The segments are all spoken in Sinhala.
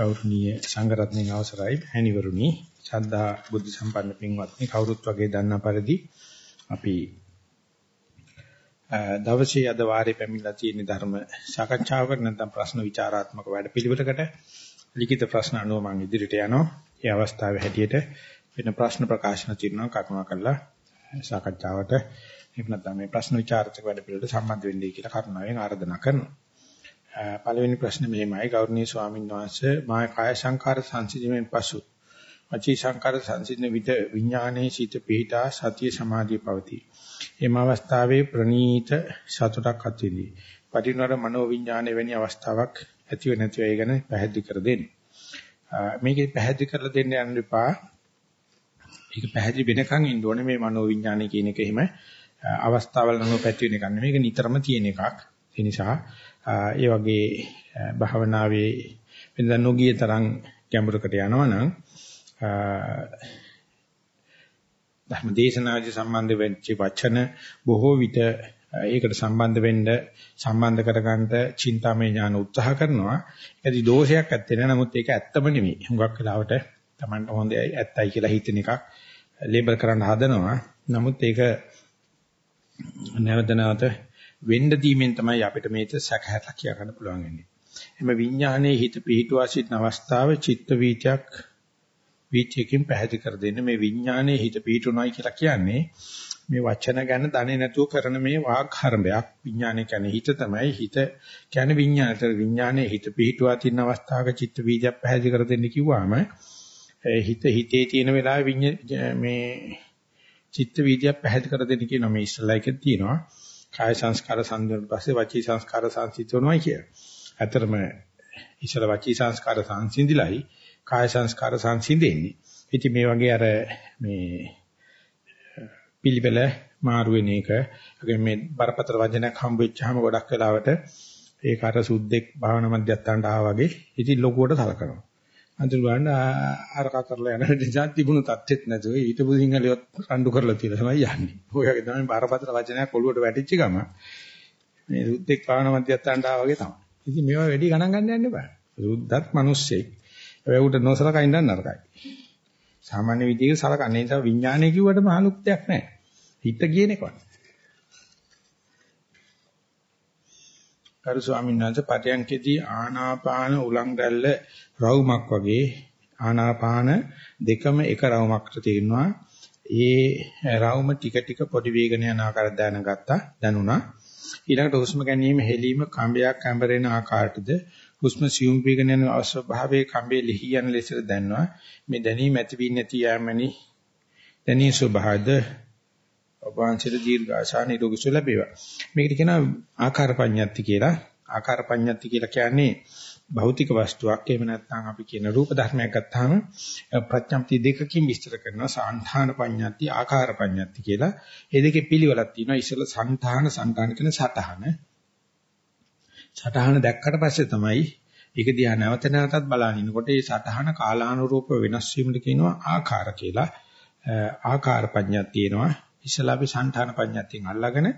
ගෞරවනීය සංඝරත්නයේ අවසරයි ඇනිවරුනි ශ්‍රද්ධා බුද්ධ සම්පන්න පින්වත්නි කවුරුත් වගේ දන්නා පරිදි අපි දවසේ අද වාරේ පැමිණලා තියෙන ධර්ම සාකච්ඡාවකට නැත්නම් ප්‍රශ්න විචාරාත්මක වැඩපිළිවෙලකට ලිඛිත ප්‍රශ්න අනුව මම ඉදිරියට යනවා. මේ අවස්ථාවේ හැටියට වෙන ප්‍රශ්න ප්‍රකාශන තියෙනවා කරුණා කරලා සාකච්ඡාවට එහෙම නැත්නම් මේ ප්‍රශ්න විචාරක වැඩපිළිවෙලට සම්බන්ධ වෙන්නයි කියලා කරුණාවෙන් ආරාධනා කරනවා. පළවෙනි ප්‍රශ්නේ මෙහෙමයි ගෞරවනීය ස්වාමීන් වහන්සේ මා කාය සංකාර සංසිඳීමෙන් පසු වචී සංකාර සංසිඳන විට විඥානයේ සිට පිහිටා සතිය සමාධිය පවතී. එම අවස්ථාවේ ප්‍රනීත සතුටක් ඇතිවි. පටිනවර මනෝ විඥානයේ වැනි අවස්ථාවක් ඇතිව නැතිව ඒ ගැන පැහැදිලි කර දෙන්න. මේකේ පැහැදිලි කරලා දෙන්න යන්න එපා. ඒක පැහැදිලි වෙනකන් ඉන්න ඕනේ මේ මනෝ විඥානය කියන එක එහෙම අවස්ථාවල නම් පැති වෙන එකක් නෙමෙයි. මේක නිතරම තියෙන එකක්. ඒ නිසා ඒ වගේ භාවනාවේ වෙනදා නොගිය තරම් ගැඹුරකට යනවනම් ධර්ම දේශනාදී සම්බන්ධ වෙච්ච වචන බොහෝ විට ඒකට සම්බන්ධ වෙන්න සම්බන්ධ කරගන්න චින්තාමය ඥාන උත්සාහ කරනවා. ඒකදී දෝෂයක් ඇත්තේ නැහැ. නමුත් ඒක ඇත්තම නෙමෙයි. හුඟක් වෙලාවට Tamanට හොඳයි ඇත්තයි කියලා හිතන එකක් ලේබල් කරන්න හදනවා. නමුත් ඒක නැවත නැවත වෙන්න දීමෙන් තමයි අපිට මේක සැකහැරලා කියා ගන්න පුළුවන් වෙන්නේ. එම විඥානයේ හිත පිහිටුවා සිටින අවස්ථාව චිත්ත වීචයක් වීචයකින් පැහැදිලි කර දෙන්න. මේ විඥානයේ හිත පිහිටුනයි කියලා කියන්නේ මේ වචන ගැන දන්නේ නැතුව කරන මේ වාග් හරඹයක්. විඥානය කියන්නේ හිත තමයි. හිත කියන්නේ විඥානතර විඥානයේ හිත පිහිටුවා තියෙන අවස්ථාවක චිත්ත වීජයක් පැහැදිලි කර දෙන්න කිව්වම හිත හිතේ තියෙන වෙලාවේ මේ චිත්ත වීජයක් පැහැදිලි කර දෙන්න කියන මේ ඉස්සලා එකක් තියෙනවා. කාය සංස්කාර සංසිඳුණාට පස්සේ වචී සංස්කාර සංසිඳුණායි කිය. ඇතරම ඉස්සර වචී සංස්කාර සංසිඳිලයි කාය සංස්කාර සංසිඳෙන්නේ. ඉතින් මේ වගේ අර මේ පිළිවෙල මාරු වෙන එක, මේ බරපතල වචනයක් හම්බ වෙච්චාම ගොඩක් වෙලාවට ඒක අර සුද්දෙක් භාවනා මධ්‍යස්ථානට ආවා වගේ ඉතින් ලොකුවට සලකනවා. අන්තිම ගන්න අරක කරලා යන නිසා තිබුණු තත්ත්වෙත් නැතුව ඊටපු සිංහලියොත් රණ්ඩු කරලා තියලා තමයි යන්නේ. ඔයගේ තමයි බාරපතල වචනයක් ඔළුවට වැටිච්ච ගම මේ සුද්දෙක් පාවන මධ්‍යස්ථානට ආවා වගේ තමයි. ඉතින් මේවා වැඩි ගණන් ගන්න යන්න එපා. සුද්දත් මිනිස්සෙක්. ඒ උට නොසලකා ඉඳන් නරකයි. සාමාන්‍ය විදිහේ සලකන්නේ නිසා විඥානය කිව්වට මහ ලුක්තයක් නැහැ. හිත කියන එකවත්. කරු ස්වාමීන් වහන්සේ පටයන්කෙදී ආනාපාන උලං රැල්ල රවුමක් වගේ ආනාපාන දෙකම එක රවුමකට තියෙනවා. ඒ රවුම ටික ටික පොඩි වේගන යන ආකාරය දැනගත්තා දැනුණා. ඊළඟට හුස්ම ගැනීම හෙලීම කම්බයක් ඇඹරෙන ආකාරයටද හුස්ම සියුම් වේගන යන අස්වභාවයේ කම්බේ ලිහි යන ලෙසට දැනනවා. මේ දැනීම ඇති වී නැති යෑමනි දැනී ස්වභාවද ඔබාංශිත දීර්ඝාසා නිරෝගී සුව ලැබේවා. මේකට කියනවා ආකාර පඤ්ඤාති කියලා. ආකාර පඤ්ඤාති කියලා කියන්නේ භෞතික වස්තුවක් එහෙම නැත්නම් අපි කියන රූප ධර්මයක් ගත්තාම ප්‍රඥප්ති දෙකකින් විස්තර කරනවා සාන්ධාන පඤ්ඤාති ආකාර පඤ්ඤාති කියලා. මේ දෙකේ පිළිවෙලක් තියෙනවා. ඉස්සෙල්ලා සංධාන සංධාන කියන සටහන. සටහන දැක්කට පස්සේ තමයි ඒක දිහා නැවත නැවතත් බලනිනකොට ඒ සටහන කාලානුරූප වෙනස් වීමට කියනවා ආකාර කියලා. ආකාර පඤ්ඤාති තියෙනවා. ඉස්සලා අපි සංඨාන පඤ්ඤාතියෙන් අල්ලාගෙන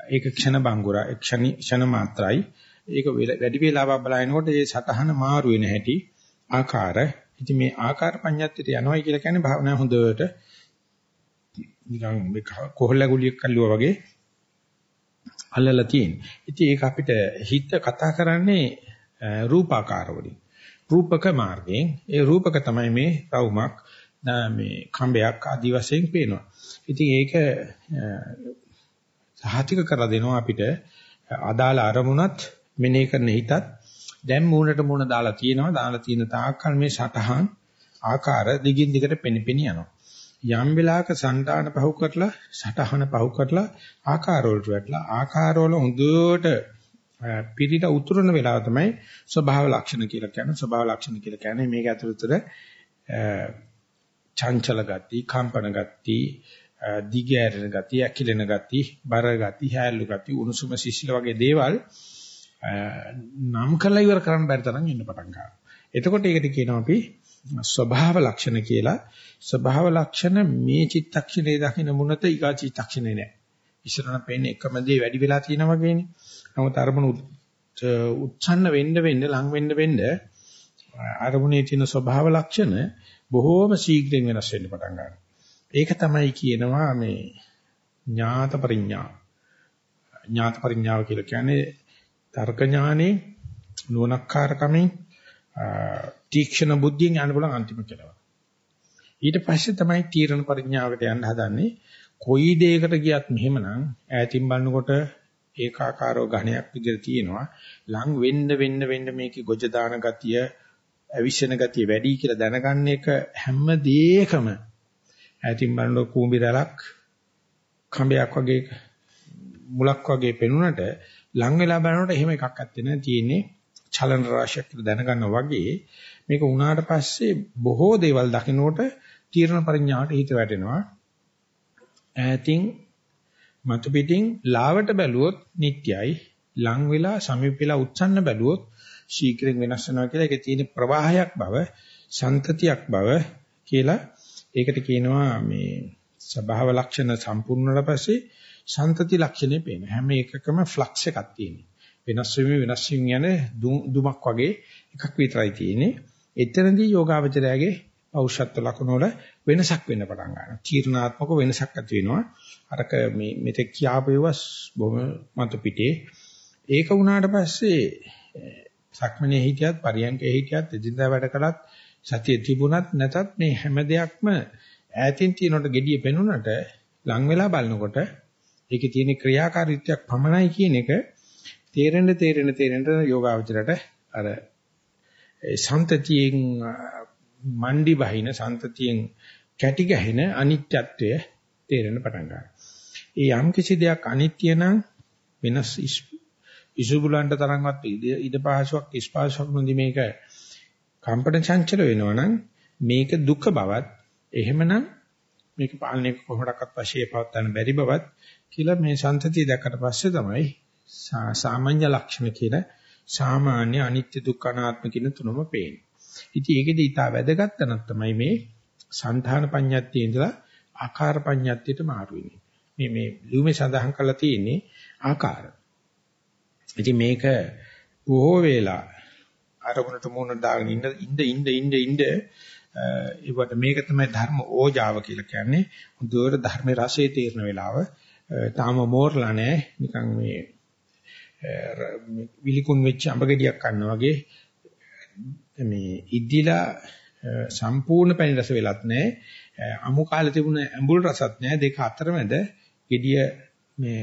ඒක ක්ෂණ බංගුර ක්ෂණ ක්ෂණ මාත්‍රයි ඒක වැඩි වේලාවක් බලනකොට ඒ සතහන මාරු වෙන හැටි ආකාර ඉතින් මේ ආකාර පඤ්ඤාතියට යනවායි කියලා කියන්නේ භාවනා හොඳට නිකන් මේ කොහොල්ල ගුලියක් කල්ලුවා වගේ අල්ලලා තියෙන. ඉතින් ඒක අපිට හිත කතා කරන්නේ රූපාකාර වලින්. රූපක මාර්ගයෙන් ඒ රූපක තමයි මේ රවුමක් මේ කම්බයක් ආදි වශයෙන් පේනවා. ඉතින් ඒක සහතික කරලා දෙනවා අපිට. අදාළ අරමුණත් මෙනෙහි කරන හිතත්. දැන් මූණට මූණ දාලා තියෙනවා. දාලා තියෙන තාක්කල් මේ සටහන් ආකාර දිගින් දිගට පෙනිපෙනි යනවා. යම් වෙලාවක సంతාන පහු කරලා සටහන පහු කරලා ආකාර වලට වැටලා ආකාර වල හොඳට පිටිට උතුරන වෙලාව තමයි ස්වභාව ලක්ෂණ කියලා කියන්නේ. ස්වභාව ලක්ෂණ කියලා කියන්නේ මේක ඇතුළතට චංචල ගති කම්පන ගති දිගෑරෙන ගතිය, ඇකිලෙන ගතිය, බර ගතිය, හැල්ලු ගතිය, උණුසුම සිසිල වගේ දේවල් නම් කරලා ඉවර කරන්න බැරි තරම් ඉන්න පටන් ගන්නවා. එතකොට ඒකට කියනවා අපි ස්වභාව ලක්ෂණ කියලා. ස්වභාව ලක්ෂණ මේ චිත්තක්ෂණේ දකින්න මුනත ඊගා චිත්තක්ෂණේ නෑ. ඉස්සරහන පේන්නේ එකම දේ වැඩි වෙලා තියෙනවා වගේනේ. නමුත් අරමුණු උච්ඡන්න වෙන්න වෙන්න ලඟ වෙන්න වෙන්න අරමුණේ තියෙන ස්වභාව ලක්ෂණ බොහෝම ශීඝ්‍රයෙන් වෙනස් වෙන්න පටන් ගන්නවා. ඒක තමයි කියනවා මේ ඥාත පරිඥා. ඥාත පරිඥාව කියලා කියන්නේ තර්ක ඥානේ නුවණක්කාරකමින් තීක්ෂණ බුද්ධියෙන් යන්න පුළුවන් අන්තිම කෙලවර. ඊට පස්සේ තමයි තීරණ පරිඥාවකට යන්න හදන්නේ. කොයි දෙයකට ගියත් මෙහෙමනම් ඈතින් බලනකොට ඒකාකාරව ඝණයක් විදිහට තියෙනවා. ලං වෙන්න වෙන්න වෙන්න මේකේ ගොජ දාන ගතිය, අවිෂණ ගතිය වැඩි කියලා දැනගන්න එක හැම දෙයකම ඈතින් බලනකොට කූඹි රැලක් කඹයක් වගේ මුලක් වගේ පෙනුනට ලං වෙලා බලනකොට එහෙම එකක් ඇත්තේ නැහැ. තියෙන්නේ චලන රාශියක් කියලා දැනගන්නවා වගේ මේක උනාට පස්සේ බොහෝ දේවල් දකින්නකොට තීරණ පරිඥාට හිත වැටෙනවා. ඈතින් මතු පිටින් ලාවට බැලුවොත් නිට්ටයයි ලං වෙලා සමීප වෙලා උත්සන්න බැලුවොත් ශීඝ්‍රයෙන් වෙනස් වෙනවා කියලා ඒකේ තියෙන ප්‍රවාහයක් බව සන්තතියක් බව කියලා ඒකට කියනවා මේ ස්වභාව ලක්ෂණ සම්පූර්ණලා පස්සේ සන්තති ලක්ෂණේ පේන හැම එකකම ෆ්ලක්ස් එකක් තියෙනවා වෙනස් වෙමින් වෙනස් වෙමින් යන දුමක් වගේ එකක් විතරයි තියෙන්නේ එතනදී යෝගාවචරයගේ පෞෂත්ව ලක්ෂණ වල වෙනසක් වෙන්න පටන් ගන්නවා. තීර්ණාත්මක වෙනසක් ඇති වෙනවා. අරක මේ මෙතෙක් කියාපේවස් බොහොම මතු පිටේ. ඒක වුණාට පස්සේ සක්මනේ හිටියත් පරියන්කේ හිටියත් එදිනදා වැඩ කළත් සතිය තිබුණත් නැතත් මේ හැම දෙයක්ම ඈතින් තියෙනකොට gediye පෙනුනට ලං වෙලා බලනකොට ඒකේ තියෙන ක්‍රියාකාරීත්වයක් පමණයි කියන එක තේරෙන්න තේරෙන්න තේරෙන්න යෝගාවචරයට අර සන්තතියෙන් මණ්ඩි බහින සන්තතියෙන් කැටි ගැහෙන අනිත්‍යත්වය තේරෙන්න පටන් ගන්නවා. ඒ යම් කිසි දෙයක් අනිත්‍ය නම් වෙනස් ඉසුබුලන්ට තරම්වත් ඉද පහසුවක් ස්පාසුවක් නොදි මේක කම්පන චංචල වෙනවා නම් මේක දුක බවත් එහෙමනම් මේක පාලනය කොහොමඩක්වත් වශයෙන් පවත්වන්න බැරි බවත් කියලා මේ සන්තතිය දැක්කට පස්සේ තමයි සාමාන්‍ය ලක්ෂණ කියන සාමාන්‍ය අනිත්‍ය දුක්ඛ අනාත්ම කියන තුනම පේන්නේ. ඉතින් ඒකෙදි ඊට වැදගත් තැනක් තමයි මේ సంධාන පඤ්ඤාත්තියේ ඉඳලා ආකාර පඤ්ඤාත්තියට මාරු වෙන්නේ. මේ මේ ලියුමේ සඳහන් කරලා තියෙන්නේ ආකාර. ඉතින් මේක බොහෝ වෙලා අරමුණට මුණ දාගෙන ඉන්න ඉන්න ඉන්න ඉන්න ඉන්න ඒවට මේක තමයි ධර්ම ඕජාව කියලා කියන්නේ. හොඳට ධර්මයේ රසය තේරෙන වෙලාව තාම මෝරලා නැහැ. නිකන් මේ විලිකුන් වෙච්ච අඹ ගෙඩියක් කන්නා වගේ මේ ඉදිලා සම්පූර්ණ පැණි රස වෙලත් නැහැ. අමු කාලේ තිබුණ ඇඹුල් රසත් නැහැ. දෙක අතරමැද gediya මේ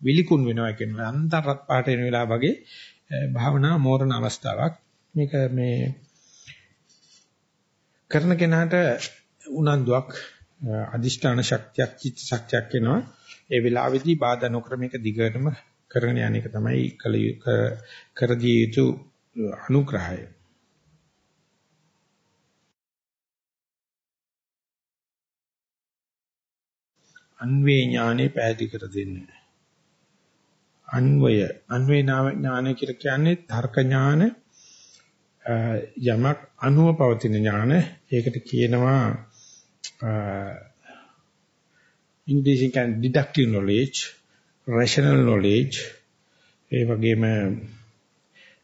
විලිකුන් වෙනවා කියන අන්තරත් පාට වෙන වෙලාව වගේ භාවනා මෝරණ අවස්ථාවක්. මේක මේ කරන කෙනාට උනන්දුවක් අදිෂ්ඨාන ශක්තියක් චිත්ත ශක්තියක් එනවා. ඒ වෙලාවේදී බාධා නොකර මේක දිගටම කරගෙන යන එක තමයි කල කර දිය යුතු අනුග්‍රහය. අන්වේ ඥානෙ පැහැදිලි කර දෙන්නේ. අන්වය අන්වේ ඥාන කියලා කියන්නේ තර්ක ඥාන යමක් අනුව පවතින ඥාන ඒකට කියනවා ඉංග්‍රීසියෙන් කියන්නේ deductive knowledge rational knowledge ඒ වගේම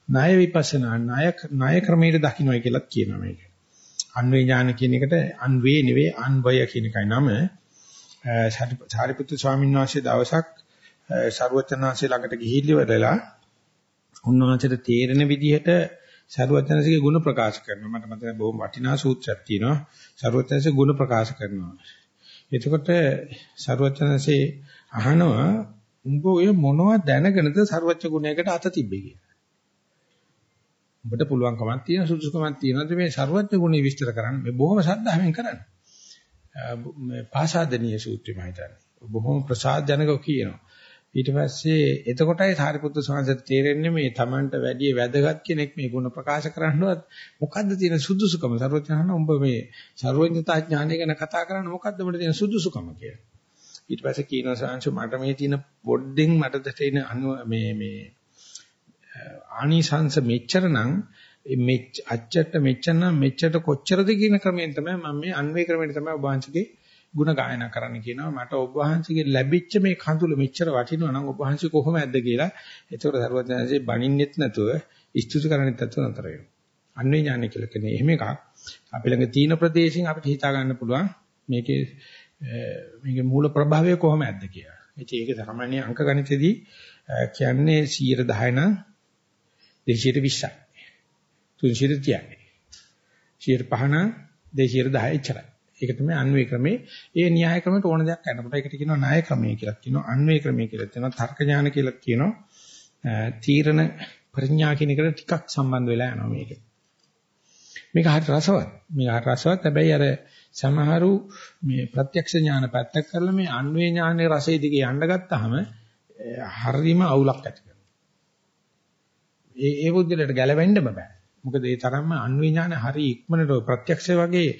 ණය විපස්සනා ණය ණය ක්‍රමයට දකින්නයි කියලාත් කියනවා මේක. අන්වේ ඥාන කියන එකට අන්වේ නෙවෙයි අන්වය කියන එකයි නම. සාරිපුත්තු ස්වාමීන් වහන්සේ දවසක් සරුවචනාංශය ළඟට ගිහිල්ලිවලා උන්වහන්සේට තේරෙන විදිහට සරුවචනාංශගේ ගුණ ප්‍රකාශ කරනවා. මට මතකයි බොහොම වටිනා සූත්‍රයක් තියෙනවා. සරුවචනාංශේ ගුණ ප්‍රකාශ කරනවා. එතකොට සරුවචනාංශේ අහනවා උඹ ඔය මොනවද දැනගෙනද සරුවච ගුණයකට අත තිබ්බේ කියලා. ඔබට පුළුවන්කමක් තියෙන සුදුසුකමක් තියෙනවාද මේ ਸਰවඥ ගුණය විස්තර කරන්න මේ බොහොම ශ්‍රද්ධාවෙන් කරන්න මේ පාසාදනීය සූත්‍රය මම හිතන්නේ බොහොම ප්‍රසාදජනකව කියනවා ඊට පස්සේ එතකොටයි සාරිපුත්‍ර ස්වාමීන් තේරෙන්නේ මේ Tamanට වැඩි වැදගත් කෙනෙක් මේ ගුණ ප්‍රකාශ කරන්නවත් මොකද්ද තියෙන සුදුසුකම සර්වඥාන උඹ මේ සර්වඥතා ඥානය ගැන කතා කරන්න මොකද්ද මට තියෙන සුදුසුකම කියලා. ඊට පස්සේ කියනවා සාංශ මට මේ තියෙන පොඩ්ඩෙන් මට දැටෙන මේ මේ ආනිසංශ මෙච්චර නම් මෙච්ච අච්චට මෙච්චර නම් මෙච්චට කොච්චරද කියන ක්‍රමයෙන් තමයි මම මේ අන්වේ ක්‍රමයෙන් තමයි ඔබ වහන්සේගේ ಗುಣ ගායනා කරන්න කියනවා මට ඔබ වහන්සේගේ ලැබිච්ච මේ කඳුල මෙච්චර වටිනවා නම් ඔබ වහන්සේ කොහොමද කියලා ඒතකොට සරුවචනන්සේ බණින්නෙත් නැතුව ස්තුති කරන්නෙත් නැතුව නතර වෙනවා අන්වේ ඥාන කියලා කියන්නේ එහෙම එකක්. අපි ළඟ තීන ප්‍රදේශින් අපිට හිතා ගන්න පුළුවන් මේකේ මේකේ මූල ප්‍රභාවය කොහොමද කියලා. ඒක සාමාන්‍ය අංක ගණිතයේදී කියන්නේ 110 නම් 220යි. 330යි. 105 නම් 210 එච්චරයි. ඒක තමයි අන්වේ ක්‍රමේ. ඒ න්‍යාය ක්‍රමයට ඕන දෙයක් කරනකොට ඒකට කියනවා ණය ක්‍රමය කියලා කියනවා. අන්වේ ක්‍රමය කියලා කියනවා. තර්ක ඥාන කියලා කියනවා. තීරණ ප්‍රඥා කියන එකට ටිකක් සම්බන්ධ වෙලා යනවා මේක. මේක හරි රසවත්. මේක හරි රසවත්. හැබැයි අර සමහරු මේ ප්‍රත්‍යක්ෂ ඥාන පැත්තක් කරලා මේ අන්වේ ඥානයේ රසය දිගේ යන්න ගත්තාම හරීම අවුලක් ඇති කරනවා. ඒ ඒ බුද්ධලට ගැලවෙන්න බෑ. මොකද ඒ තරම්ම අන්වේ ඥාන හරි ඉක්මනට ප්‍රත්‍යක්ෂ වගේ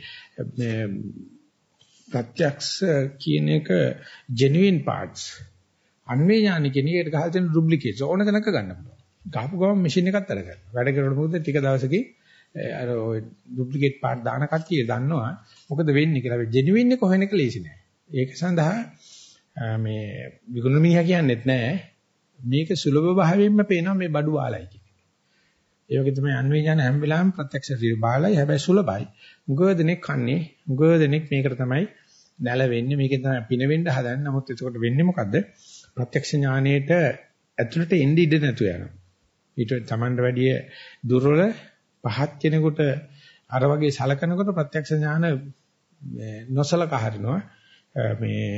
ප්‍රත්‍යක්ෂ කියන එක genuine parts අන්වේ ඥාන කියන එකට ගහලා තියෙන ඩුප්ලිකේට්ස් ඕන තැනක ගන්න පුළුවන්. ගහපු ගමන් මැෂින් එකක් අර ගන්න. වැඩ කරනකොට මොකද ටික දවසකින් අර ඔය ඩුප්ලිකේට් පාර්ට් දාන කට්ටිය දන්නවා මොකද වෙන්නේ කියලා. ජෙනුවින් එක හොයන එක ලේසි නෑ. ඒක සඳහා මේ විගුණ මිනිහා කියන්නේත් නෑ. මේක සුලභ භාවයෙන්ම පේනවා මේ බඩු ආලයි කියන්නේ. ඒ වගේ තමයි අන්වේ ඥාන හැම වෙලාවෙම ප්‍රත්‍යක්ෂ බාලයි හැබැයි සුලභයි. මුගව දෙනෙක් කන්නේ මුගව දෙනෙක් මේකට තමයි නැල වෙන්නේ මේකෙන් තමයි පින වෙන්න හදන්නේ. නමුත් එතකොට වෙන්නේ මොකද්ද? ප්‍රත්‍යක්ෂ ඥානයේට ඇතුළට එන්නේ ඉඩ නැතු යනවා. ඊට තමන්ට වැඩිය දුර්වල පහත් කෙනෙකුට අර වගේ සලකනකොට ප්‍රත්‍යක්ෂ ඥාන නොසලකා හරිනවා මේ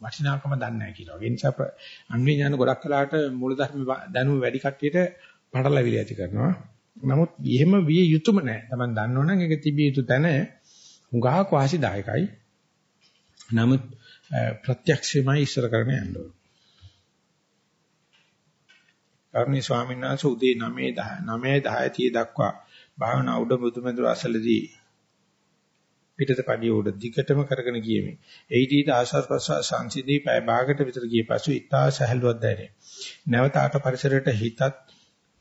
වටිනාකම දන්නේ නැහැ කියලා. ඒ නිසා අන්වේ ඥාන ගොඩක් කලකට මූලධර්ම දැනුම වැඩි කට්ටියට පටලැවිලි ඇති කරනවා. නමුත් එහෙම විය යුතුම නැහැ. Taman දන්නවනම් ඒක තිබිය යුතු තැන හුඟා වාසිදායකයි. නමුත් ප්‍රත්‍යක්ෂයමයි ඉස්සර කරගෙන යන්න ඕනේ. කරුණී ස්වාමීන් වහන්සේ උදේ 9 9 10 දක්වා භාවනා උඩ මුදුමෙදුර අසලදී පිටත පඩිය උඩ දිගටම කරගෙන ගියෙමි. එයිදීට ආශාර ප්‍රසවාස සංසිදී පැය භාගකට විතර ගිය පසු ඉතා සැහැල්ලුවක් දැනේ. නැවත ආට පරිසරයට හිතත්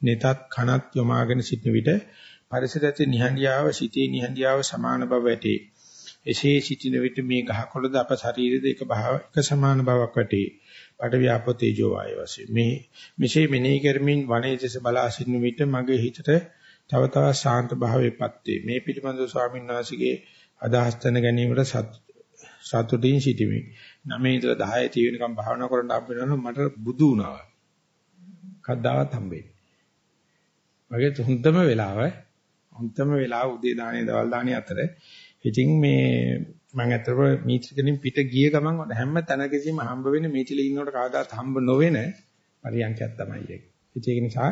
netat කනත් යොමාගෙන සිටින විට පරිසරයේ නිහඬියාව සිටී නිහඬියාව සමාන බව ඇතේ. එසේ සිටින විට මේ ගහකොළද අප ශරීරයේ එක භාව එක සමාන බවක් ඇතේ. පඩ ව්‍යාපෝ තේජෝ වාය වශයෙන් මේ මෙසේ මෙනෙහි කරමින් වනයේ දෙස බලා සිටින විට මගේ හිතට තව තවත් ශාන්ත භාවයටපත් වේ මේ පිළිබඳව ස්වාමීන් වහන්සේගේ අදහස් දැන ගැනීමට සතුටින් සිටිමි 9 ඉඳලා 10 තී වෙනකම් භාවනා කරන්න හම්බ වෙනවා මට බුදු වුණා කද්දාවත් හම්බෙන්නේ වගේ හොඳම වෙලාව හොඳම වෙලාව උදේ දානේ දවල් දානේ අතර ඉතින් මේ මම ඇත්තටම මීත්‍රිකලින් පිට ගිය ගමන් හැම තැනකදීම හම්බ වෙන මීත්‍රිලි ඉන්නකොට කවදාත් හම්බ නොවෙන පරියන්කයක් තමයි ඒක. ඒක නිසා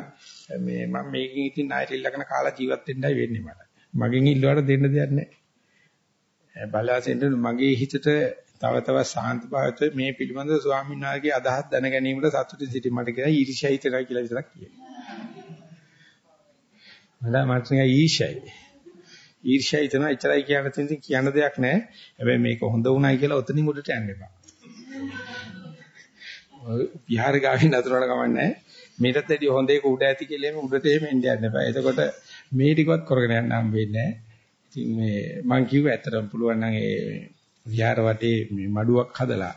මේ මම මේකෙන් ඉතින් ණයට ඉල්ලගෙන කාලා ජීවත් වෙන්නයි වෙන්නේ මට. මගෙන් ඉල්ලුවාට දෙන්න දෙයක් නැහැ. බලාසෙන්ද මගේ හිතට තව තවත් සාන්ත භාවත මේ පිළිබඳව ස්වාමීන් වහන්සේගේ අදහස් දැන ගැනීමට සතුටු සිටි මට කියලා ඊර්ෂ්‍යා හිතනවා කියලා විතරක් කියනවා. මට මට ඊර්ෂ්‍යයි. ඊර්ෂ්‍යා හිතන එච්චරයි කියන්න තියෙන කියන්න දෙයක් නැහැ. හැබැයි මේක හොඳ උනායි කියලා ඔතනින් උඩට යන්න එපා. විහාර ගාවින් නතරවල කමන්නේ මේකත් ඇටි හොඳ එක උඩ ඇති කියලා එමෙ උඩට එහෙම එන්න යන්න එපා. එතකොට මේ ටිකවත් කරගෙන යන්න හම් වෙන්නේ නැහැ. ඉතින් මේ මං කිව්වා ඇත්තටම පුළුවන් නම් ඒ විහාර වටේ මේ මඩුවක් හදලා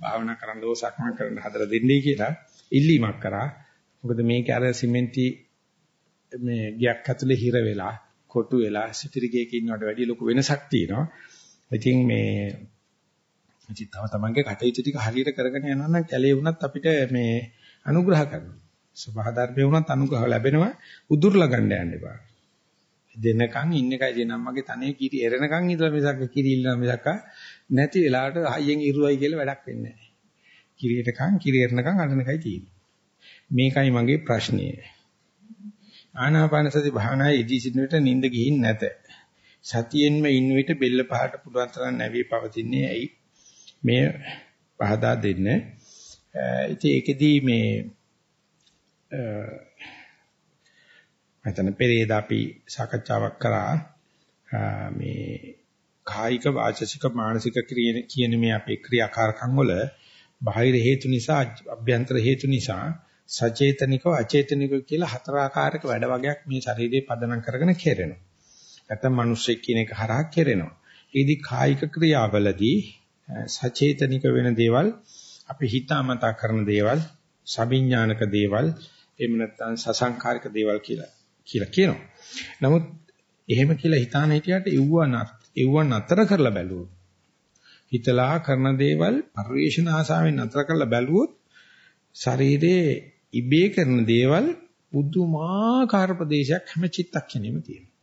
භාවනා කරන්න ඕ සක්මන් කරන්න හදලා දෙන්නේ කියලා ඉල්ලීමක් කරා. මොකද මේක අර සිමෙන්ති මේ ගියක් ඇතුලේ හිර වෙලා කොටු වෙලා සිටිරිගේක ඉන්නවට වැඩිය ලොකු වෙනසක් තියෙනවා. ඉතින් මේ ඉතින් තව තමන්ගේ කටයුතු ටික හරියට කරගෙන යනවා නම් කැලේ වුණත් අපිට මේ අනුග්‍රහ කරනවා. සබහා ධර්මයේ වුණත් අනුග්‍රහ ලැබෙනවා උදුරලා ගන්න යන්න එපා. දෙනකන් ඉන්න එකයි දෙනම් මගේ තනේ කිරි එරෙනකන් ඉඳලා මිසක් කිරි ඉල්ලන මිසක් නැති වෙලාවට හයියෙන් ඉරුවයි කියලා වැඩක් වෙන්නේ නැහැ. කිරියටකන් කිරි එරෙනකන් අඬන එකයි තියෙන්නේ. මේකයි මගේ ප්‍රශ්නේ. ආනාපාන සති භාවනායේ ඉදී සිටින විට නිින්ද ගිහින් නැත. සතියෙන්ම ඉන්න විට බෙල්ල පහට පුළුවන් තරම් නැවී පවතින්නේ ඇයි? මේ පහදා දෙන්න. ඉතින් ඒකෙදී මේ මතන පෙරේද අපි සාකච්ඡාවක් කරා මේ කායික වාචසික මානසික කියන මේ අපේ ක්‍රියාකාරකම් වල බාහිර හේතු නිසා අභ්‍යන්තර හේතු නිසා සචේතනිකව අචේතනිකව කියලා හතර ආකාරයක වැඩ වගේක් මේ ශරීරයේ පදනම් කරගෙන කෙරෙනවා. නැත්නම් මිනිස්සෙක් කියන එක හරහා කෙරෙනවා. ඒදී කායික ක්‍රියාවලදී සචේතනික වෙන දේවල් අපි හිතාමතා කරන දේවල්, සවිඥානික දේවල්, එහෙම නැත්නම් සසංකාරික දේවල් කියලා කියලා කියනවා. නමුත් එහෙම කියලා හිතාන හිටියට එව්ව එව්ව නතර කරලා බැලුවොත් හිතලා කරන දේවල් පරිේශන ආසාවෙන් නතර කරලා බැලුවොත් ශරීරයේ ඉබේ කරන දේවල් පුදුමාකාර ප්‍රදේශයක් හැම චිත්තක්ෂණෙම තියෙනවා.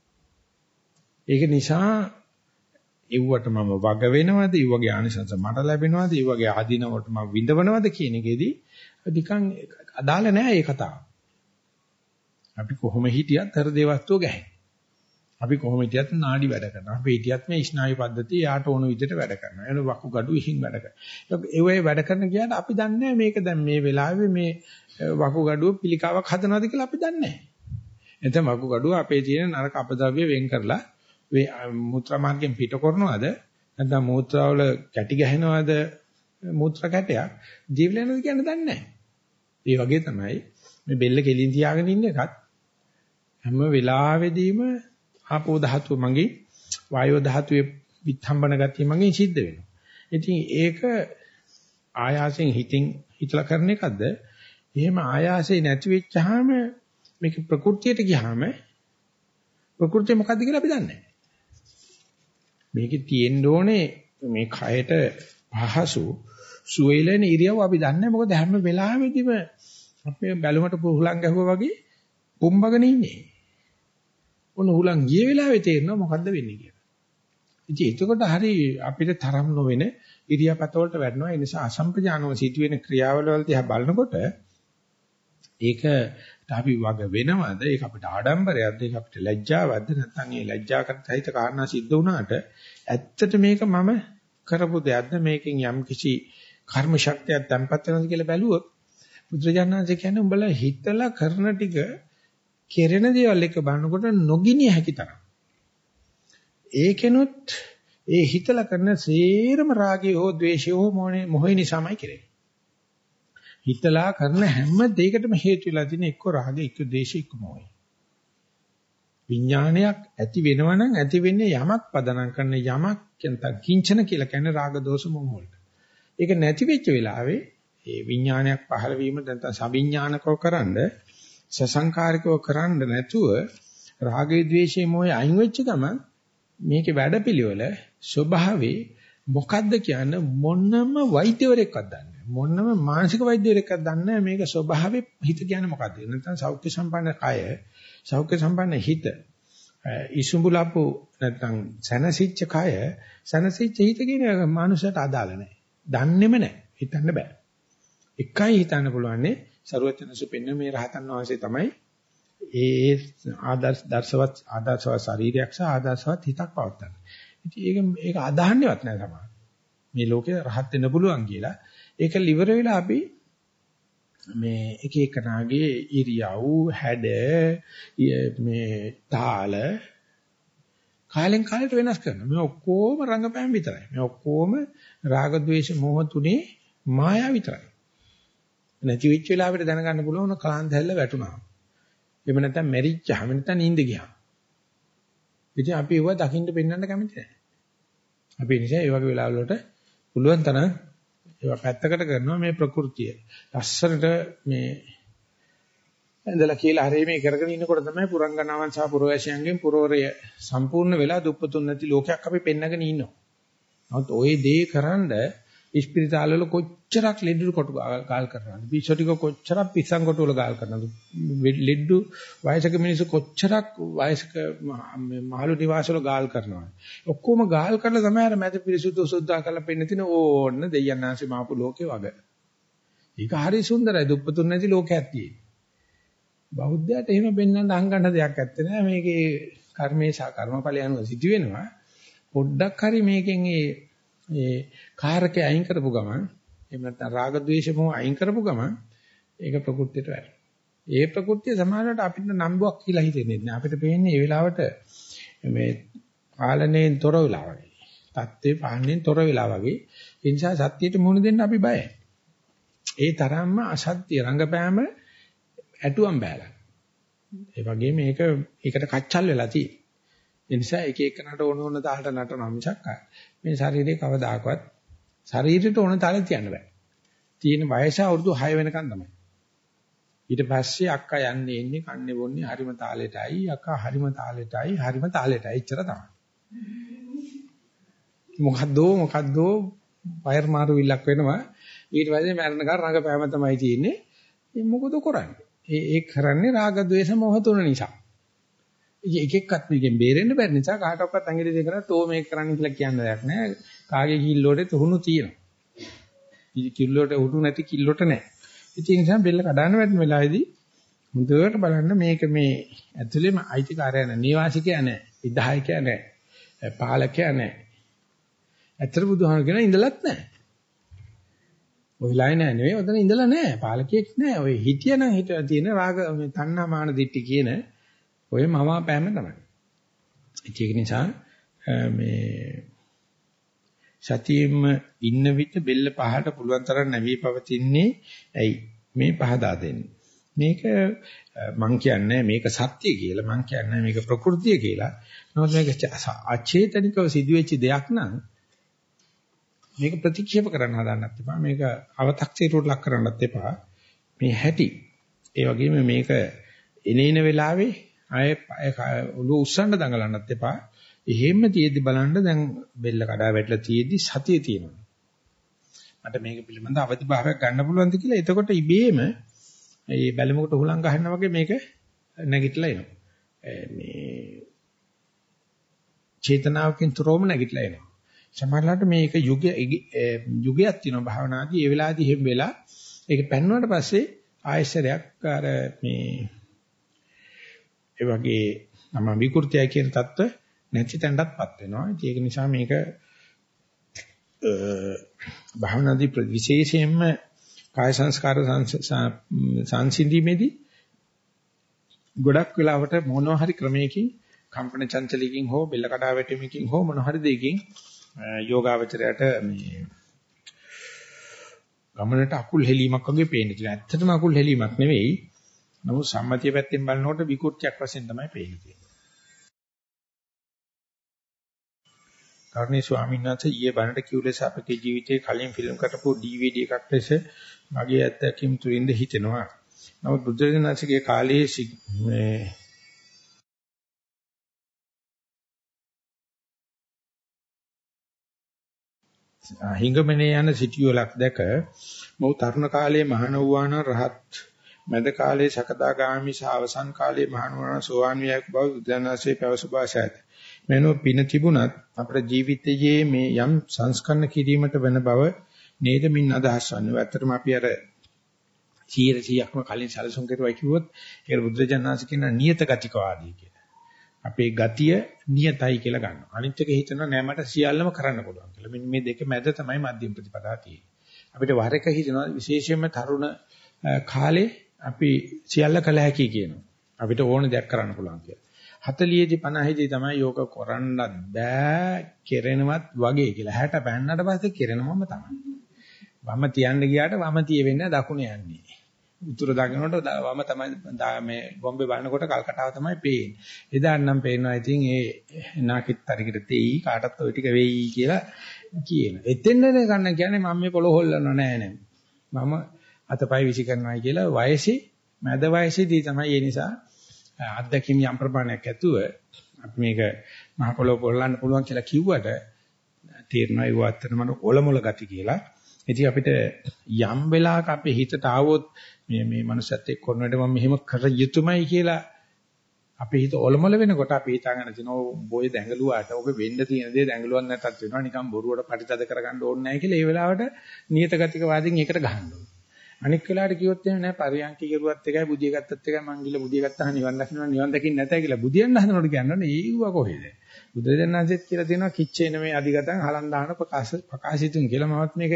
ඒක නිසා එව්වට මම වග වෙනවද? ඒ වගේ ආනිසංස මට ලැබෙනවද? ඒ වගේ ආධිනවට මම විඳවනවද කියන එකේදී නිකන් අදාළ නැහැ ඒ කතාව. අපි කොහොම හිටියත් හෘද වස්තුව ගැහෙන. අපි කොහොම හිටියත් නාඩි වැඩ කරනවා. අපි හිටියත් මේ ස්නායු පද්ධතිය යාට ඕන විදිහට වැඩ කරනවා. එන වකු gadu ඉහින් වැඩ කරනවා. ඒ වේ වැඩ කරන ගියාට අපි දන්නේ මේක දැන් මේ වෙලාවේ මේ වකු gaduව පිළිකාවක් හදනවද කියලා අපි දන්නේ නැහැ. එතන වකු gaduව අපේ තියෙන නරක අපද්‍රව්‍ය වෙන් කරලා මූත්‍රා මාර්ගයෙන් පිට කරනවද නැත්නම් මූත්‍රාවල කැටි ගහනවද මූත්‍රා කැටයක් ජීවලනද කියන්න දන්නේ නැහැ. ඒ වගේ තමයි මේ බෙල්ල කෙලින් තියාගෙන ඉන්න එකත් හැම වෙලාවෙදීම ආපෝ ධාතුව මගේ වායෝ ධාතුවේ විත්ම්බන ගතිය මගේ සිද්ධ වෙනවා. ඉතින් ඒක ආයාසයෙන් හිතින් හිතලා කරන එකක්ද? එහෙම ආයාසය නැති වෙච්චාම මේක ප්‍රകൃතියට ගියාම ප්‍රകൃතිය මොකද්ද කියලා අපි දන්නේ නැහැ. මේකේ තියෙන්න ඕනේ මේ කයට පහසු සුවේලෙන ඉරියව් අපි දන්නේ මොකද හැම වෙලාවෙදිම අපි බැලුමට පුහුලන් ගැහුවා වගේ පුම්බගෙන ඉන්නේ. ඔන්න හුලං ගිය වෙලාවේ තේරෙනවා මොකද්ද වෙන්නේ කියලා. ඉතින් එතකොට හරි අපිට තරම් නොවන ඉරියාපත වලට වැටෙනවා. ඒ නිසා අසම්ප්‍රජානව සිදුවෙන ක්‍රියාවල වල දිහා බලනකොට ඒක අපි වග වෙනවද? ඒක අපිට ආඩම්බරයක්ද? ඒක අපිට ලැජ්ජාවක්ද? නැත්නම් මේ ලැජ්ජාකට සහිත කාරණා සිද්ධ වුණාට ඇත්තට මේක මම කරපු දෙයක්ද? මේකෙන් යම් කිසි කර්ම ශක්තියක් තැම්පත් වෙනවද කියලා බැලුවොත් බුදුරජාණන්සේ කියන්නේ උඹලා හිතලා කරන ටික කෙරෙන දේවල් එක බලනකොට නොගිනිය හැකි තරම්. ඒකෙනුත් ඒ හිතලා කරන සේරම රාගය හෝ ද්වේෂය හෝ මොහේ නිසාමයි කෙරෙන්නේ. හිතලා කරන හැම දෙයකටම හේතු වෙලා තියෙන එක්ක රාගය, එක්ක ද්වේෂය, එක්ක මොහේ. විඥානයක් ඇති වෙනවනම් ඇති වෙන්නේ යමක් පදනම් කරන යමක් කියන්ත කිංචන කියලා කියන්නේ රාග දෝෂ මොහ වලට. ඒක නැති වෙච්ච වෙලාවේ ඒ විඥානයක් පහළ වීම නැත්නම් සවිඥානිකව කරන්ඩ සසංකාරිකව කරන්න නැතුව රාගය ద్వේෂය මොහේ අයින් වෙච්ච ගමන් මේකේ වැඩපිළිවෙල ස්වභාවේ මොකද්ද කියන්නේ? මොනම වෛද්‍යවරයෙක්වත් දන්නේ මොනම මානසික වෛද්‍යවරයෙක්වත් දන්නේ මේක ස්වභාවේ හිත කියන්නේ මොකද්ද? නැත්නම් සෞඛ්‍ය සම්පන්න කය සෞඛ්‍ය සම්පන්න හිත ඉසුඹුලප්පු නැත්නම් සනසිච්ච කය සනසිච්ච හිත කියන එක මනුස්සයට අදාළ නැහැ. දන්නේම නැහැ. හිතන්න බෑ. එකයි හිතන්න පුළුවන්නේ සරුවචනසු පෙන්න මේ රහතන් වහන්සේ තමයි ඒ ආදර්ශ දර්ශවත් ආදර්ශවත් ශරීරයක් සහ ආදර්ශවත් හිතක් පවත්තන. ඉතින් ඒක ඒක අදහන්නේවත් නැහැ තමයි. මේ ලෝකේ රහත් වෙන්න පුළුවන් කියලා. ඒක liver වෙලා අපි මේ එක එකනාගේ ඉරියව් හැඩ මේ තාල කාලෙන් කාලයට වෙනස් කරනවා. මේ ඔක්කොම රංගපෑම් විතරයි. මේ ඔක්කොම රාග ద్వේෂ මෝහ තුනේ මායා විතරයි. නැති වෙච්ච වෙලාවට දැනගන්න පුළුවන් ක්ලාන්ත හැල්ල වැටුණා. එහෙම නැත්නම් මැරිච්චාම නැත්නම් නිින්ද ගියා. ඉතින් අපි ඒව දකින්න පෙන්වන්න කැමති නැහැ. අපි නිසා ඒ වගේ වෙලාවල වලට පුළුවන් තරම් ඒවා පැත්තකට කරනවා මේ ප්‍රകൃතිය. ලස්සනට මේ ඇඳලා කියලා හරි මේ කරගෙන ඉන්නකොට තමයි පුරංගනාවන් සහ පුරවැසියන්ගෙන් පුරවරය සම්පූර්ණ වෙලා දුප්පතුන් නැති ලෝකයක් අපි පෙන්නගෙන ඉන්නවා. නමුත් ওই දේ කරන්නේ ඉස්පිරිතාල වල කොච්චරක් ලෙඩු කොට ගාල් කරනවද? පිස්සෝ ටික කොච්චරක් පිස්සන් කොට වල ගාල් කරනවද? ලෙඩු වයසක මිනිස්සු කොච්චරක් වයසක මහලු නිවාස වල ගාල් කරනවද? ඔක්කොම ගාල් කරලා තමයි අර මැද පිරිසුදු සුද්ධා කරලා පෙන්න තින ඕන්න දෙයයන්ාංශේ මාපු ලෝකේ වගේ. ඒක හරි සුන්දරයි. දුප්පතුන් නැති ලෝකයක් තියෙන්නේ. බෞද්ධයට එහෙම පෙන්වන්න අහංගන්න දෙයක් නැත්තේ නෑ. මේකේ කර්මේ සහ කර්මඵලය අනුව සිදු වෙනවා. පොඩ්ඩක් හරි මේකෙන් ඒ ඒ කාරකේ අයින් කරපු ගමන් එහෙම නැත්නම් රාග ద్వේෂ මොහ අයින් කරපු ගමන් ඒක ප්‍රകൃතියට වැටෙනවා ඒ ප්‍රകൃතිය සමානවට අපිට නම්බුවක් කියලා හිතෙන්නේ නැහැ. අපිට පේන්නේ මේ වෙලාවට මේ පාලනයෙන් තොර වෙලා වගේ தත්ත්වේ පාලනයෙන් තොර වෙලා වගේ ඒ නිසා සත්‍යයට මුහුණ දෙන්න අපි බයයි. ඒ තරම්ම අසත්‍ය රංගපෑම ඇටුවම් බෑලා. ඒ වගේ මේක ඒකට කච්චල් වෙලා තියෙනවා ඒ නිසා එක එකනට ඕන ඕන තාලට නටනවා මිසක් මේ ශරීරේ කවදාකවත් ශරීරයට ඕන තාලෙ තියන්න බෑ. තියෙන වයස අවුරුදු 6 වෙනකන් තමයි. ඊට පස්සේ අක්කා යන්නේ ඉන්නේ කන්නේ බොන්නේ හරිම තාලෙටයි අක්කා හරිම තාලෙටයි හරිම තාලෙටයි එච්චර තමයි. මොකද්දෝ මොකද්දෝ වයර් මාරු විලක් වෙනවා ඊට පස්සේ මරණ කර රඟපෑම තමයි තියෙන්නේ. මේ මොකද කරන්නේ? ඒ ඒ කරන්නේ රාග ద్వේෂ මොහ තුන නිසා. එක එක්කත් මේකෙන් බේරෙන්න බැරි නිසා කාටවත් ඇඟිලි දෙක කරලා තෝ මේක කරන්න කියලා කියන්න දෙයක් නැහැ. කාගේ කිල්ලෝට තුහුණු තියෙනවා. කිල්ලෝට උඩු නැති කිල්ලෝට නැහැ. ඉතින් ඒ නිසා බෙල්ල කඩන්න වැටෙන වෙලාවේදී මුදුවට බලන්න මේක මේ ඇතුළේම අයිතිකාරය නැහැ. නිවාසිකයා නැහැ. විධායකයා නැහැ. පාලකයා නැහැ. ඇත්තට බුදුහාම කියන ඉඳලත් නැහැ. ඔය ලයි නැහැ නෙවෙයි ඔතන ඉඳලා නැහැ. පාලකයෙක් නැහැ. ඔය හිටියනම් හිටලා තියෙන රාග මේ තණ්හා මාන දිට්ටි කියන ඔය මවා පෑම තමයි. ඒක නිසා මේ සතියෙම ඉන්න විට බෙල්ල පහට පුළුවන් තරම් නැවී පවතින්නේ ඇයි මේ පහදා දෙන්නේ. මේක මං කියන්නේ මේක සත්‍ය කියලා මං කියන්නේ මේක ප්‍රകൃතිය කියලා. නමුත් මේක අචේතනිකව සිදුවෙච්ච දෙයක් නම් මේක ප්‍රතික්ෂේප කරන්න හදන්නත් එපා. මේක අව탁සීරුවට ලක් කරන්නත් එපා. මේ හැටි. ඒ වගේම මේක එනේන වෙලාවේ ආයේ ඔළුව උස්සන්න දඟලන්නත් එපා. එහෙම තියෙද්දි බලන්න දැන් බෙල්ල කඩා වැටලා තියෙද්දි සතිය තියෙනවා. මට මේක පිළිබඳ අවදි භාවයක් ගන්න පුළුවන්ද කියලා එතකොට ඉබේම මේ බැලමුකට හුලං ගහනවා වගේ මේක නැගිටලා එනවා. මේ චේතනාවකින් තුරවම නැගිටලා එනවා. සමහරවිට මේක යුග යුගයක් තියෙනවා භාවනාදී ඒ වෙලාවේදී හැම වෙලා ඒක පැන්නුවාට පස්සේ ආයශරයක් අර මේ ඒ වගේ නම් විකෘතිය කියන தত্ত্ব නැති තැනටත්පත් වෙනවා. ඒක නිසා මේක භාවනාදී විශේෂයෙන්ම කාය සංස්කාර සංසිඳීමේදී ගොඩක් වෙලාවට මොනවා හරි ක්‍රමයකින් කම්පන චංචලකින් හෝ බෙල්ල කඩා වැටීමකින් හෝ මොන හරි දෙයකින් යෝගාවචරයට මේ ගමනට අකුල් හෙලීමක් වගේ පේන. ඇත්තටම අකුල් හෙලීමක් නෙවෙයි. නමුත් සම්මතිය පැත්තෙන් බලනකොට විකෘතියක් වශයෙන් තමයි පේන්නේ. කර්ණී ස්වාමීන් වහන්සේ ඊයේ බණට කිව් ලෙස අපේ ජීවිතේ කලින් ෆිල්ම් කරපු DVD එකක් ලෙස මගේ අත්දැකීම් තුලින්ද හිතෙනවා. නමුත් බුද්ධ ධර්මයේ කාලයේ මේ හිඟමනේ යන සිටියලක් දැක මොහු තරුණ කාලයේ මහාන වූාන රහත් මැද කාලයේ සකදාගාමි සහ අවසන් කාලයේ මහාන වූාන සෝවාන් වියක් බව බුදුදහමේ පැවසුවාසයත් මෙනෝ පින තිබුණත් අපේ ජීවිතයේ මේ යම් සංස්කරණ කිරීමට වෙන බව නේද මින් අදහස් වන්නේ. ඇත්තටම අපි අර 100%ක්ම කලින් සැලසුම් කරුවා කිව්වොත් ඒක බුද්ධජනනාංශ කියන නියත ගතිකවාදී කියලා. අපේ ගතිය නියතයි කියලා ගන්නවා. අනිත් එක හිතනවා නෑ මට සියල්ලම කරන්න පුළුවන් කියලා. මෙන්න මේ දෙක මැද තමයි මධ්‍යම ප්‍රතිපදාව තියෙන්නේ. අපිට වර එක හිතනවා විශේෂයෙන්ම තරුණ කාලේ අපි සියල්ල කළ හැකි කියනවා. අපිට ඕන දෙයක් කරන්න පුළුවන් කියලා. 40 දී 50 දී තමයි යෝග කරන්නත් බෑ කෙරෙනවත් වගේ කියලා. 60 පෑන්නට පස්සේ කෙරෙනවම තමයි. වම තියන්න ගියාට වම තිය වෙන්නේ දකුණ යන්නේ. උතුර දකින්නට වම තමයි මේ බොම්බේ බලනකොට කල්කටාව තමයි පේන්නේ. එදා නම් පේනවා ඉතින් ඒ නාකිත් තරකට තෙයි කාටත් ওই ටික වෙයි කියලා කියන. එතෙන් නේ ගන්න කියන්නේ මම මේ පොළොව හොල්ලනව නෑ නේ. මම අතපය විසි කරනවායි කියලා වයසේ මැද වයසේදී තමයි ඒ නිසා අත්දැකීම් යම් ප්‍රමාණයක් ඇතුව අපි මේක මහ පොළොව පොල්ලන්න පුළුවන් කියලා කිව්වට තේරෙනවා ඒව ඇත්තටම ඔලමුල ගති කියලා. ඉතින් අපිට යම් වෙලාවක අපේ හිතට ආවොත් මේ මේ මනුස්සයත් එක්ක කරන වැඩ මම මෙහෙම කර යුතුමයි කියලා අපේ හිත ඔලොමල වෙනකොට අපි හිතාගෙන තිනෝ බොය දැඟලුවාට ඔබ වෙන්න තියෙන දේ දැඟලුවක් නැතත් වෙනවා නිකන් බොරුවට පරිතද කරගන්න ඕනේ නැහැ කියලා ඒ වෙලාවට නියත ගතික වාදින් ඒකට ගහන්න ඕනේ. අනික් වෙලාවට කිව්වොත් එහෙම නෑ පරියන්ති කරුවත් එකයි බුදිය ගත්තත් එකයි මං ගිල බුදිය ගත්තාම නිවන් දකින්න නිවන් දකින්න නැතයි කියලා බුදියන්න හදනකොට කියන්නේ ඒව කොහෙද? බුදුරජාණන්සෙත් කියලා තියෙනවා කිච්චේන මේ අධිගතං හලන් දාන ප්‍රකාශ ප්‍රකාශිතුන් කියලා මමත් මේක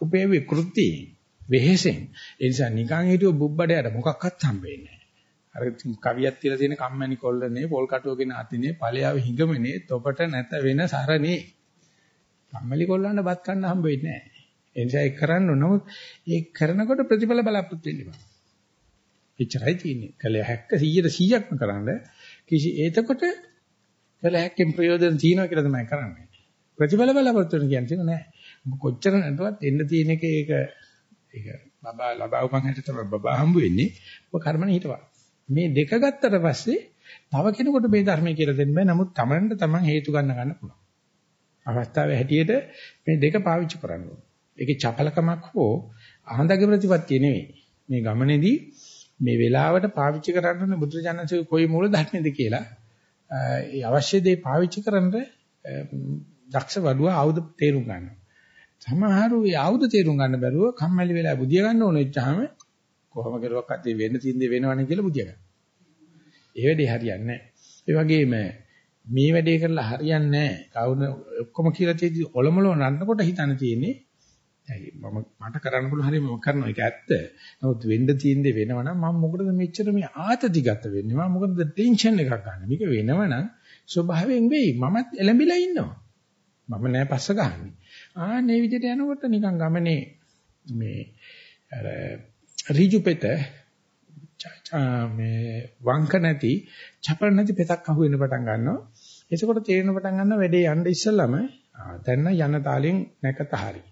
උපේ විකෘති වෙහෙසෙන්. ඒ නිසා නිකන් හිටියෝ බුබ්බඩයට මොකක්වත් හම්බෙන්නේ නැහැ අර කවියක් තියලා තියෙන කම්මැනි කොල්ලනේ පොල් කටුවගෙන අතිනේ ඵලයාව හිඟමනේ තොපට නැත වෙන සරණේ. කම්මැලි කොල්ලන්ට බත් කන්න හම්බෙන්නේ නැහැ ඒ නිසා ඒක කරන්න නමුත් ඒක කරනකොට ප්‍රතිඵල බලාපොරොත්තු වෙන්න බෑ එච්චරයි තියෙන්නේ කල හැක්ක 100 100ක්ම කරන්න කිසි එතකොට කළ හැක්කෙන් ප්‍රයෝජන තියනවා කියලා තමයි කරන්නේ. ප්‍රතිඵල බලාපොරොත්තු වෙන කියන්නේ නෑ. කොච්චර නැතුවත් එන්න තියෙන එක ඒක ඒක බබා ලබාවපන් හැට තමයි බබා හම්බ වෙන්නේ. ඔබ කර්මනේ හිටවා. මේ දෙක ගත්තට පස්සේ තව කෙනෙකුට මේ ධර්මයේ කියලා දෙන්න බෑ. නමුත් Tamanට Taman හේතු ගන්න ගන්න පුළුවන්. අවස්ථාවේ හැටියට මේ දෙක පාවිච්චි කරන්න ඕනේ. ඒකේ චපලකමක් හෝ අහඳගේ ප්‍රතිපත්තිය නෙවෙයි. මේ ගමනේදී මේ වෙලාවට පාවිච්චි කරන්න ඕනේ බුදුරජාණන්සේ කොයි මූල ධර්මයේද කියලා ඒ අවශ්‍ය දේ පාවිච්චි කරන්න දක්ෂ වඩුව ආයුධ තේරුම් ගන්නවා. සමහරු ඒ ආයුධ තේරුම් ගන්න බැරුව කම්මැලි වෙලා බුදිය ගන්න ඕන වෙච්චාම කොහොම කරුවක්වත් ඒ වෙන්න තින්දේ වෙනවනේ කියලා බුදිය ගන්න. ඒ වැඩේ හරියන්නේ නැහැ. ඒ වගේම මේ වැඩේ කරලා හරියන්නේ නැහැ. කවුන ඔක්කොම කියලා තියෙදි ඔලොමලෝ නන්නකොට හිතන්න තියෙන්නේ මම මට කරන්න පුළුවන් හරිය මම කරනවා ඒක ඇත්ත. නමුත් වෙන්න තියෙන්නේ වෙනවනම් මම මොකටද මෙච්චර මේ ආතතිගත වෙන්නේ? මම මොකටද ටෙන්ෂන් එකක් ගන්න? මේක වෙනවනම් ස්වභාවයෙන් වෙයි. මමත් එළඹිලා ඉන්නවා. මම නෑ පස්ස ගහන්නේ. ආන්නේ විදිහට යනකොට නිකන් ගමනේ මේ අර ඍජුපෙත මේ වංක නැති චපල නැති පෙතක් අහු වෙන පටන් ගන්නවා. එතකොට තේරෙන පටන් ගන්නවා වැඩේ යන්න ඉස්සෙල්ලම දැන් යන තාලෙන් නැකත හරි.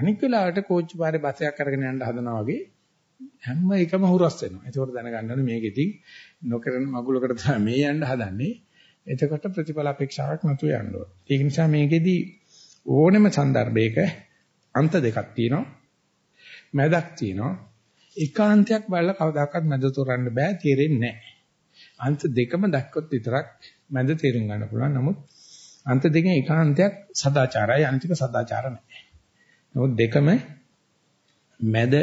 අනික් වෙලාවට කෝච්චි පාරේ බස් එකක් අරගෙන යන්න හදනවා වගේ හැම එකම හුරස් වෙනවා. ඒකෝට දැනගන්න ඕනේ මේකෙදි නොකරන මගුලකට තමයි මේ යන්න හදන්නේ. එතකොට ප්‍රතිඵල අපේක්ෂාවක් නැතුව යන්න ඕනේ. ඒක නිසා මේකෙදි ඕනෙම સંદર્ભයක අන්ත දෙකක් තියෙනවා. මැදක් තියෙනවා. ඒකාන්තයක් බලලා කවදාකවත් මැද තෝරන්න බෑ තේරෙන්නේ නැහැ. අන්ත දෙකම දැක්කොත් විතරක් මැද තේරුම් ගන්න පුළුවන්. නමුත් අන්ත දෙකේ ඒකාන්තයක් සදාචාරයි අනිතික සදාචාර නැහැ. නමුත් දෙකම මැද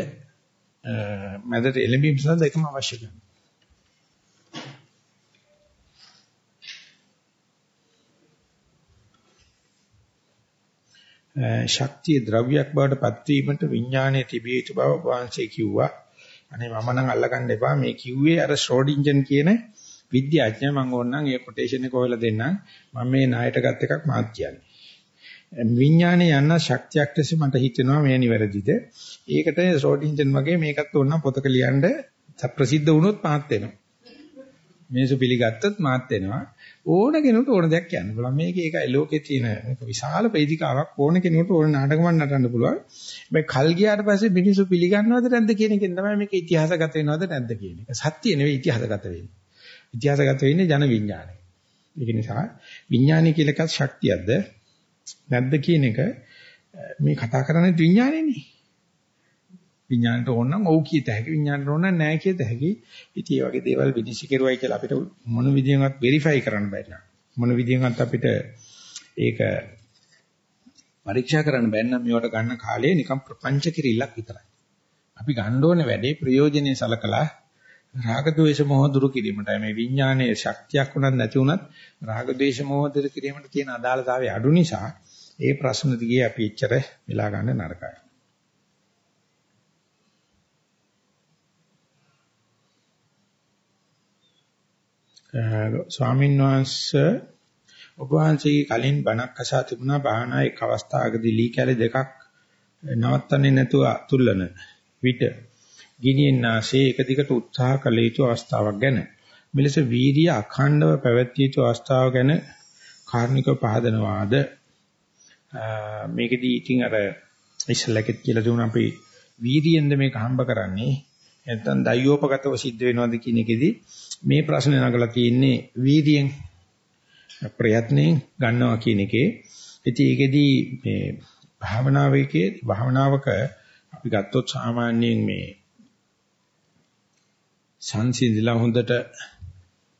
මැදට එළඹීම සඳහා දෙකම අවශ්‍ය කරනවා. ශක්තිය ද්‍රව්‍යයක් බවට පත්වීමට විඥානයේ තිබිය යුතු බව වහන්සේ කිව්වා. අනේ මම නම් අල්ලගන්න එපා මේ කිව්වේ අර ශ්‍රෝඩින්ජන් කියන විද්‍යාඥයා මම ඕනනම් ඒ කොටේෂන් එක හොයලා දෙන්නම්. මම මේ ණයට ගත් එකක් මාත් කියන්නේ. විඥානේ යන ශක්තියක් ලෙස මට හිතෙනවා මේ නිවැරදිද. ඒකට ශ්‍රෝඩින්ජන් වගේ මේකත් ඕනනම් පොතක ලියන්න ප්‍රසිද්ධ වුණොත් මාත් වෙනවා. මේසු පිළිගත්තොත් මාත් වෙනවා. ඕන කෙනෙකුට ඕන දෙයක් කියන්න පුළුවන්. මේක ඒකයි ලෝකේ තියෙන විශාල වේදිකාවක් ඕන කෙනෙකුට ඕන 나ටකමක් නටන්න පුළුවන්. හැබැයි කල් ගියාට පස්සේ මිනිස්සු පිළිගන්නවද නැද්ද කියන එකෙන් තමයි මේක ඉතිහාසගත වෙනවද නැද්ද කියන එක. සත්‍ය නෙවෙයි ඉතිහාසගත වෙන්නේ. ඉතිහාසගත වෙන්නේ ජන විඥානය. ඒක නිසා විඥානය කියලා එකක් ශක්තියක්ද නැද්ද කියන එක මේ කතා කරන්නේ විඥානයනේ. විඥාණයට ඕන නම් ඔව් කියත හැකි විඥාණයට ඕන නම් නැහැ කියත හැකි. ඉතින් මේ වගේ දේවල් විනිශ්චය කරුවයි කියලා අපිට මොන විදියෙන්වත් වෙරිෆයි කරන්න බැරි නෑ. මොන විදියෙන්වත් අපිට ඒක පරීක්ෂා කරන්න බැන්න මේවට ගන්න කාලය නිකන් ප්‍රපංච කිරිල්ලක් විතරයි. අපි ගන්න ඕනේ වැඩේ ප්‍රයෝජනෙයි සලකලා රාග ద్వේෂ මොහ දුරු කිරීමටයි මේ විඥානයේ ශක්තියක් උනත් නැති උනත් රාග ద్వේෂ මොහ දුරු කිරීමට තියෙන අදාළතාවය අඩු නිසා ඒ ප්‍රශ්න දිගේ අපි එච්චර වෙලා ගන්න නරකයි. ස්වාමීන් වහන්සේ ඔබ වහන්සේ කලින් බණක් අසා තිබුණා භාවනා එක් අවස්ථාවකදී ලී කැලේ දෙකක් නවත්තන්නේ නැතුව අතුල්ලන විට ගිනියන්නාසේ එක දිගට උත්සාහ කළ යුතු අවස්ථාවක් ගැන. මෙලෙස වීර්ය අඛණ්ඩව පැවැත්විය යුතු අවස්ථාව ගැන කාර්නික පහදනවාද? මේකෙදී ඉතින් අර ඉස්සලකෙත් කියලා දුන්න අපි වීර්යෙන්ද මේක හම්බ කරන්නේ? නැත්නම් දයෝපගතව සිද්ධ වෙනවද කියන එකෙදී මේ ප්‍රශ්නේ නගලා තියෙන්නේ වීර්යයෙන් ප්‍රයත්නයෙන් ගන්නවා කියන එකේ. ඉතින් ඒකෙදී මේ භාවනාවේකේ භාවනාවක අපි ගත්තොත් සාමාන්‍යයෙන් මේ සංසිඳිලා හොඳට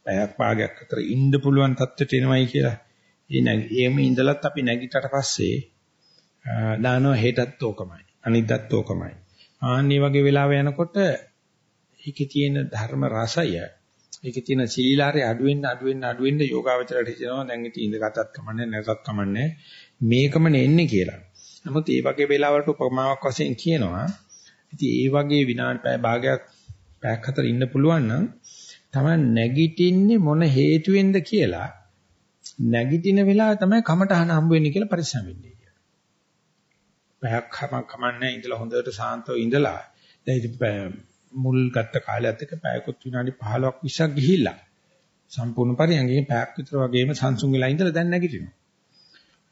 පැයක් භාගයක් අතර ඉන්න පුළුවන් තත්ත්වයට එනවයි කියලා. ඒ නැග එහෙම ඉඳලත් අපි නැගිටට පස්සේ දානවා හෙටත් ඕකමයි. අනිද්දාත් ඕකමයි. ආන්නේ වගේ වෙලාව යනකොට ඒකේ තියෙන ධර්ම රසය ඒකේ තියෙන සීලාරේ අඩු වෙන්න අඩු වෙන්න අඩු වෙන්න යෝගාවචරයට හිතෙනවා දැන් ඉතින් ඉඳගතත් කමන්නේ නැතත් කමන්නේ මේකම නෙන්නේ කියලා. නමුත් මේ වගේ වෙලාවලට උපමාවක් වශයෙන් කියනවා ඉතින් ඒ වගේ විනාඩි පැය භාගයක් පැයක් හතර ඉන්න පුළුවන් නම් තමයි නැගිටින්නේ මොන හේතුවෙන්ද කියලා නැගිටින වෙලාව තමයි කමටහන හම්බ වෙන්නේ කියලා පරිස්සම් වෙන්නේ කියලා. පැයක් කමන්නේ ඉඳලා හොඳට සාන්තව ඉඳලා දැන් මුල් ගත්ත කාලයත් එක්ක පැයකොත් විනාඩි 15ක් 20ක් ගිහිල්ලා සම්පූර්ණ පරියන්ගේ පැයක් විතර වගේම සංසුන් වෙලා ඉඳලා දැන් නැගිටිනවා.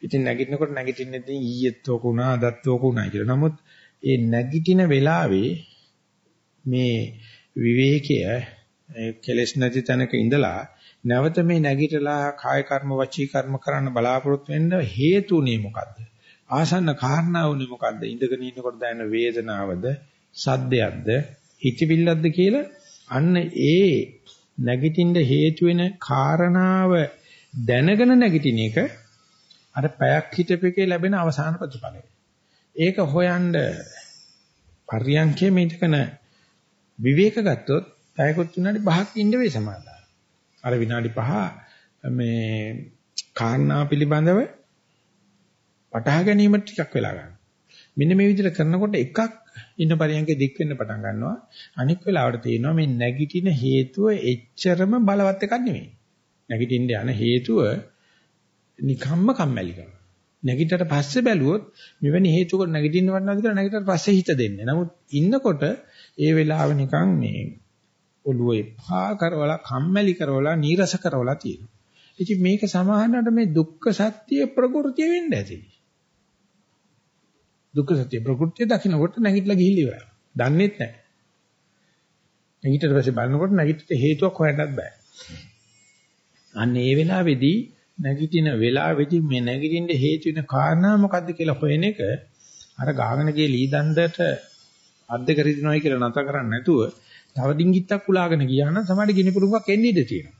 ඉතින් නැගිටිනකොට නැගිටින්නේ ඉතින් ඊයේත් ඕක උනා අදත් ඕක උනා කියලා. නමුත් ඒ නැගිටින වෙලාවේ මේ විවේකය කෙලෙස් නැති තැනක ඉඳලා නැවත මේ නැගිටලා කාය කර්ම වචී කර්ම කරන්න බලාපොරොත්තු වෙන්න හේතුනේ මොකද්ද? ආසන්න කාරණා උනේ මොකද්ද? ඉඳගෙන ඉන්නකොට දැනෙන වේදනාවද, සද්දයක්ද, හිතවිල්ලක්ද කියලා අන්න ඒ නැගිටින්න හේතු වෙන කාරණාව දැනගෙන නැගිටින එක අර පැයක් හිටපෙකේ ලැබෙන අවසාන ප්‍රතිඵලය. ඒක හොයන්න පරියන්කේ මේකන විවේක ගත්තොත් පැයකොත් විනාඩි 5ක් ඉන්න වෙයි සමාදා. අර විනාඩි 5 මේ කාරණා පිළිබඳව වටහා ගැනීමට ටිකක් වෙලා ගන්නවා. මෙන්න මේ විදිහට කරනකොට එකක් ඉන්න පරියන්කේ දික් වෙන්න පටන් ගන්නවා. අනික් වෙලාවට තියෙනවා මේ නැගිටින හේතුව එච්චරම බලවත් එකක් නෙමෙයි. නැගිටින්න යන හේතුව නිකම්ම කම්මැලිකම. නැගිටට පස්සේ බැලුවොත් මෙවැනි හේතුවකට නැගිටින්න වටනවා කියලා නැගිටට පස්සේ හිත දෙන්නේ. නමුත් ඉන්නකොට ඒ වෙලාව නිකන් මේ ඔළුව එපා කරවලා කම්මැලි කරවලා නීරස කරවලා තියෙනවා. ඉතින් මේක සමාහනට මේ දුක්ඛ සත්‍ය ප්‍රകൃතිය වෙන්න ඇති. දුක්ඛ සත්‍ය ප්‍රകൃතිය දකින්නකොට නැගිටලා ගිහිල්ලා ඉවරයි. දන්නේත් නැහැ. නැගිටිට පස්සේ බලනකොට නැගිටිට හේතුවක් හොයන්නත් බෑ. අන්න ඒ වෙලාවේදී නැගිටින වෙලාවේදී මේ නැගිටින්න හේතු වෙන කාරණා මොකද්ද කියලා හොයන එක අර ගාගෙන ගිය ලීදණ්ඩට අද්දක රිදිනවයි කියලා නැත කරන්නේ නැතුව තව ඩිංගිත්තක් උලාගෙන ගියා නම් සමහර ගිනි පුරුඟක් එන්නේ ඉඳ තියෙනවා.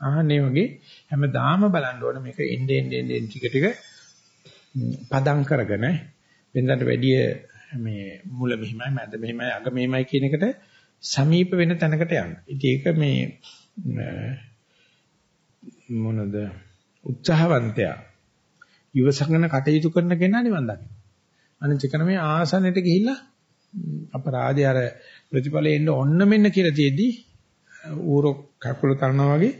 ආහනේ වගේ හැමදාම බලන්න ඕනේ මේක එන්නේ එන්නේ එන්නේ ටික ටික පදම් කරගෙන වෙනදාට වැඩිය මේ මුල මෙහිමයි මැද මෙහිමයි අග මෙහිමයි කියන එකට සමීප වෙන තැනකට යන්න. ඉතින් ඒක මේ මොනද උත්සාහවන්තයා ඉවසගෙන කටයුතු කරන කෙනා නිවන් දකින්න. අනිත් එක මේ ආසනෙට ගිහිල්ලා අපරාධය අර ප්‍රතිඵලෙ එන්න ඔන්න මෙන්න කියලා තියෙද්දි ඌරෝ කකුල තරනවා වගේ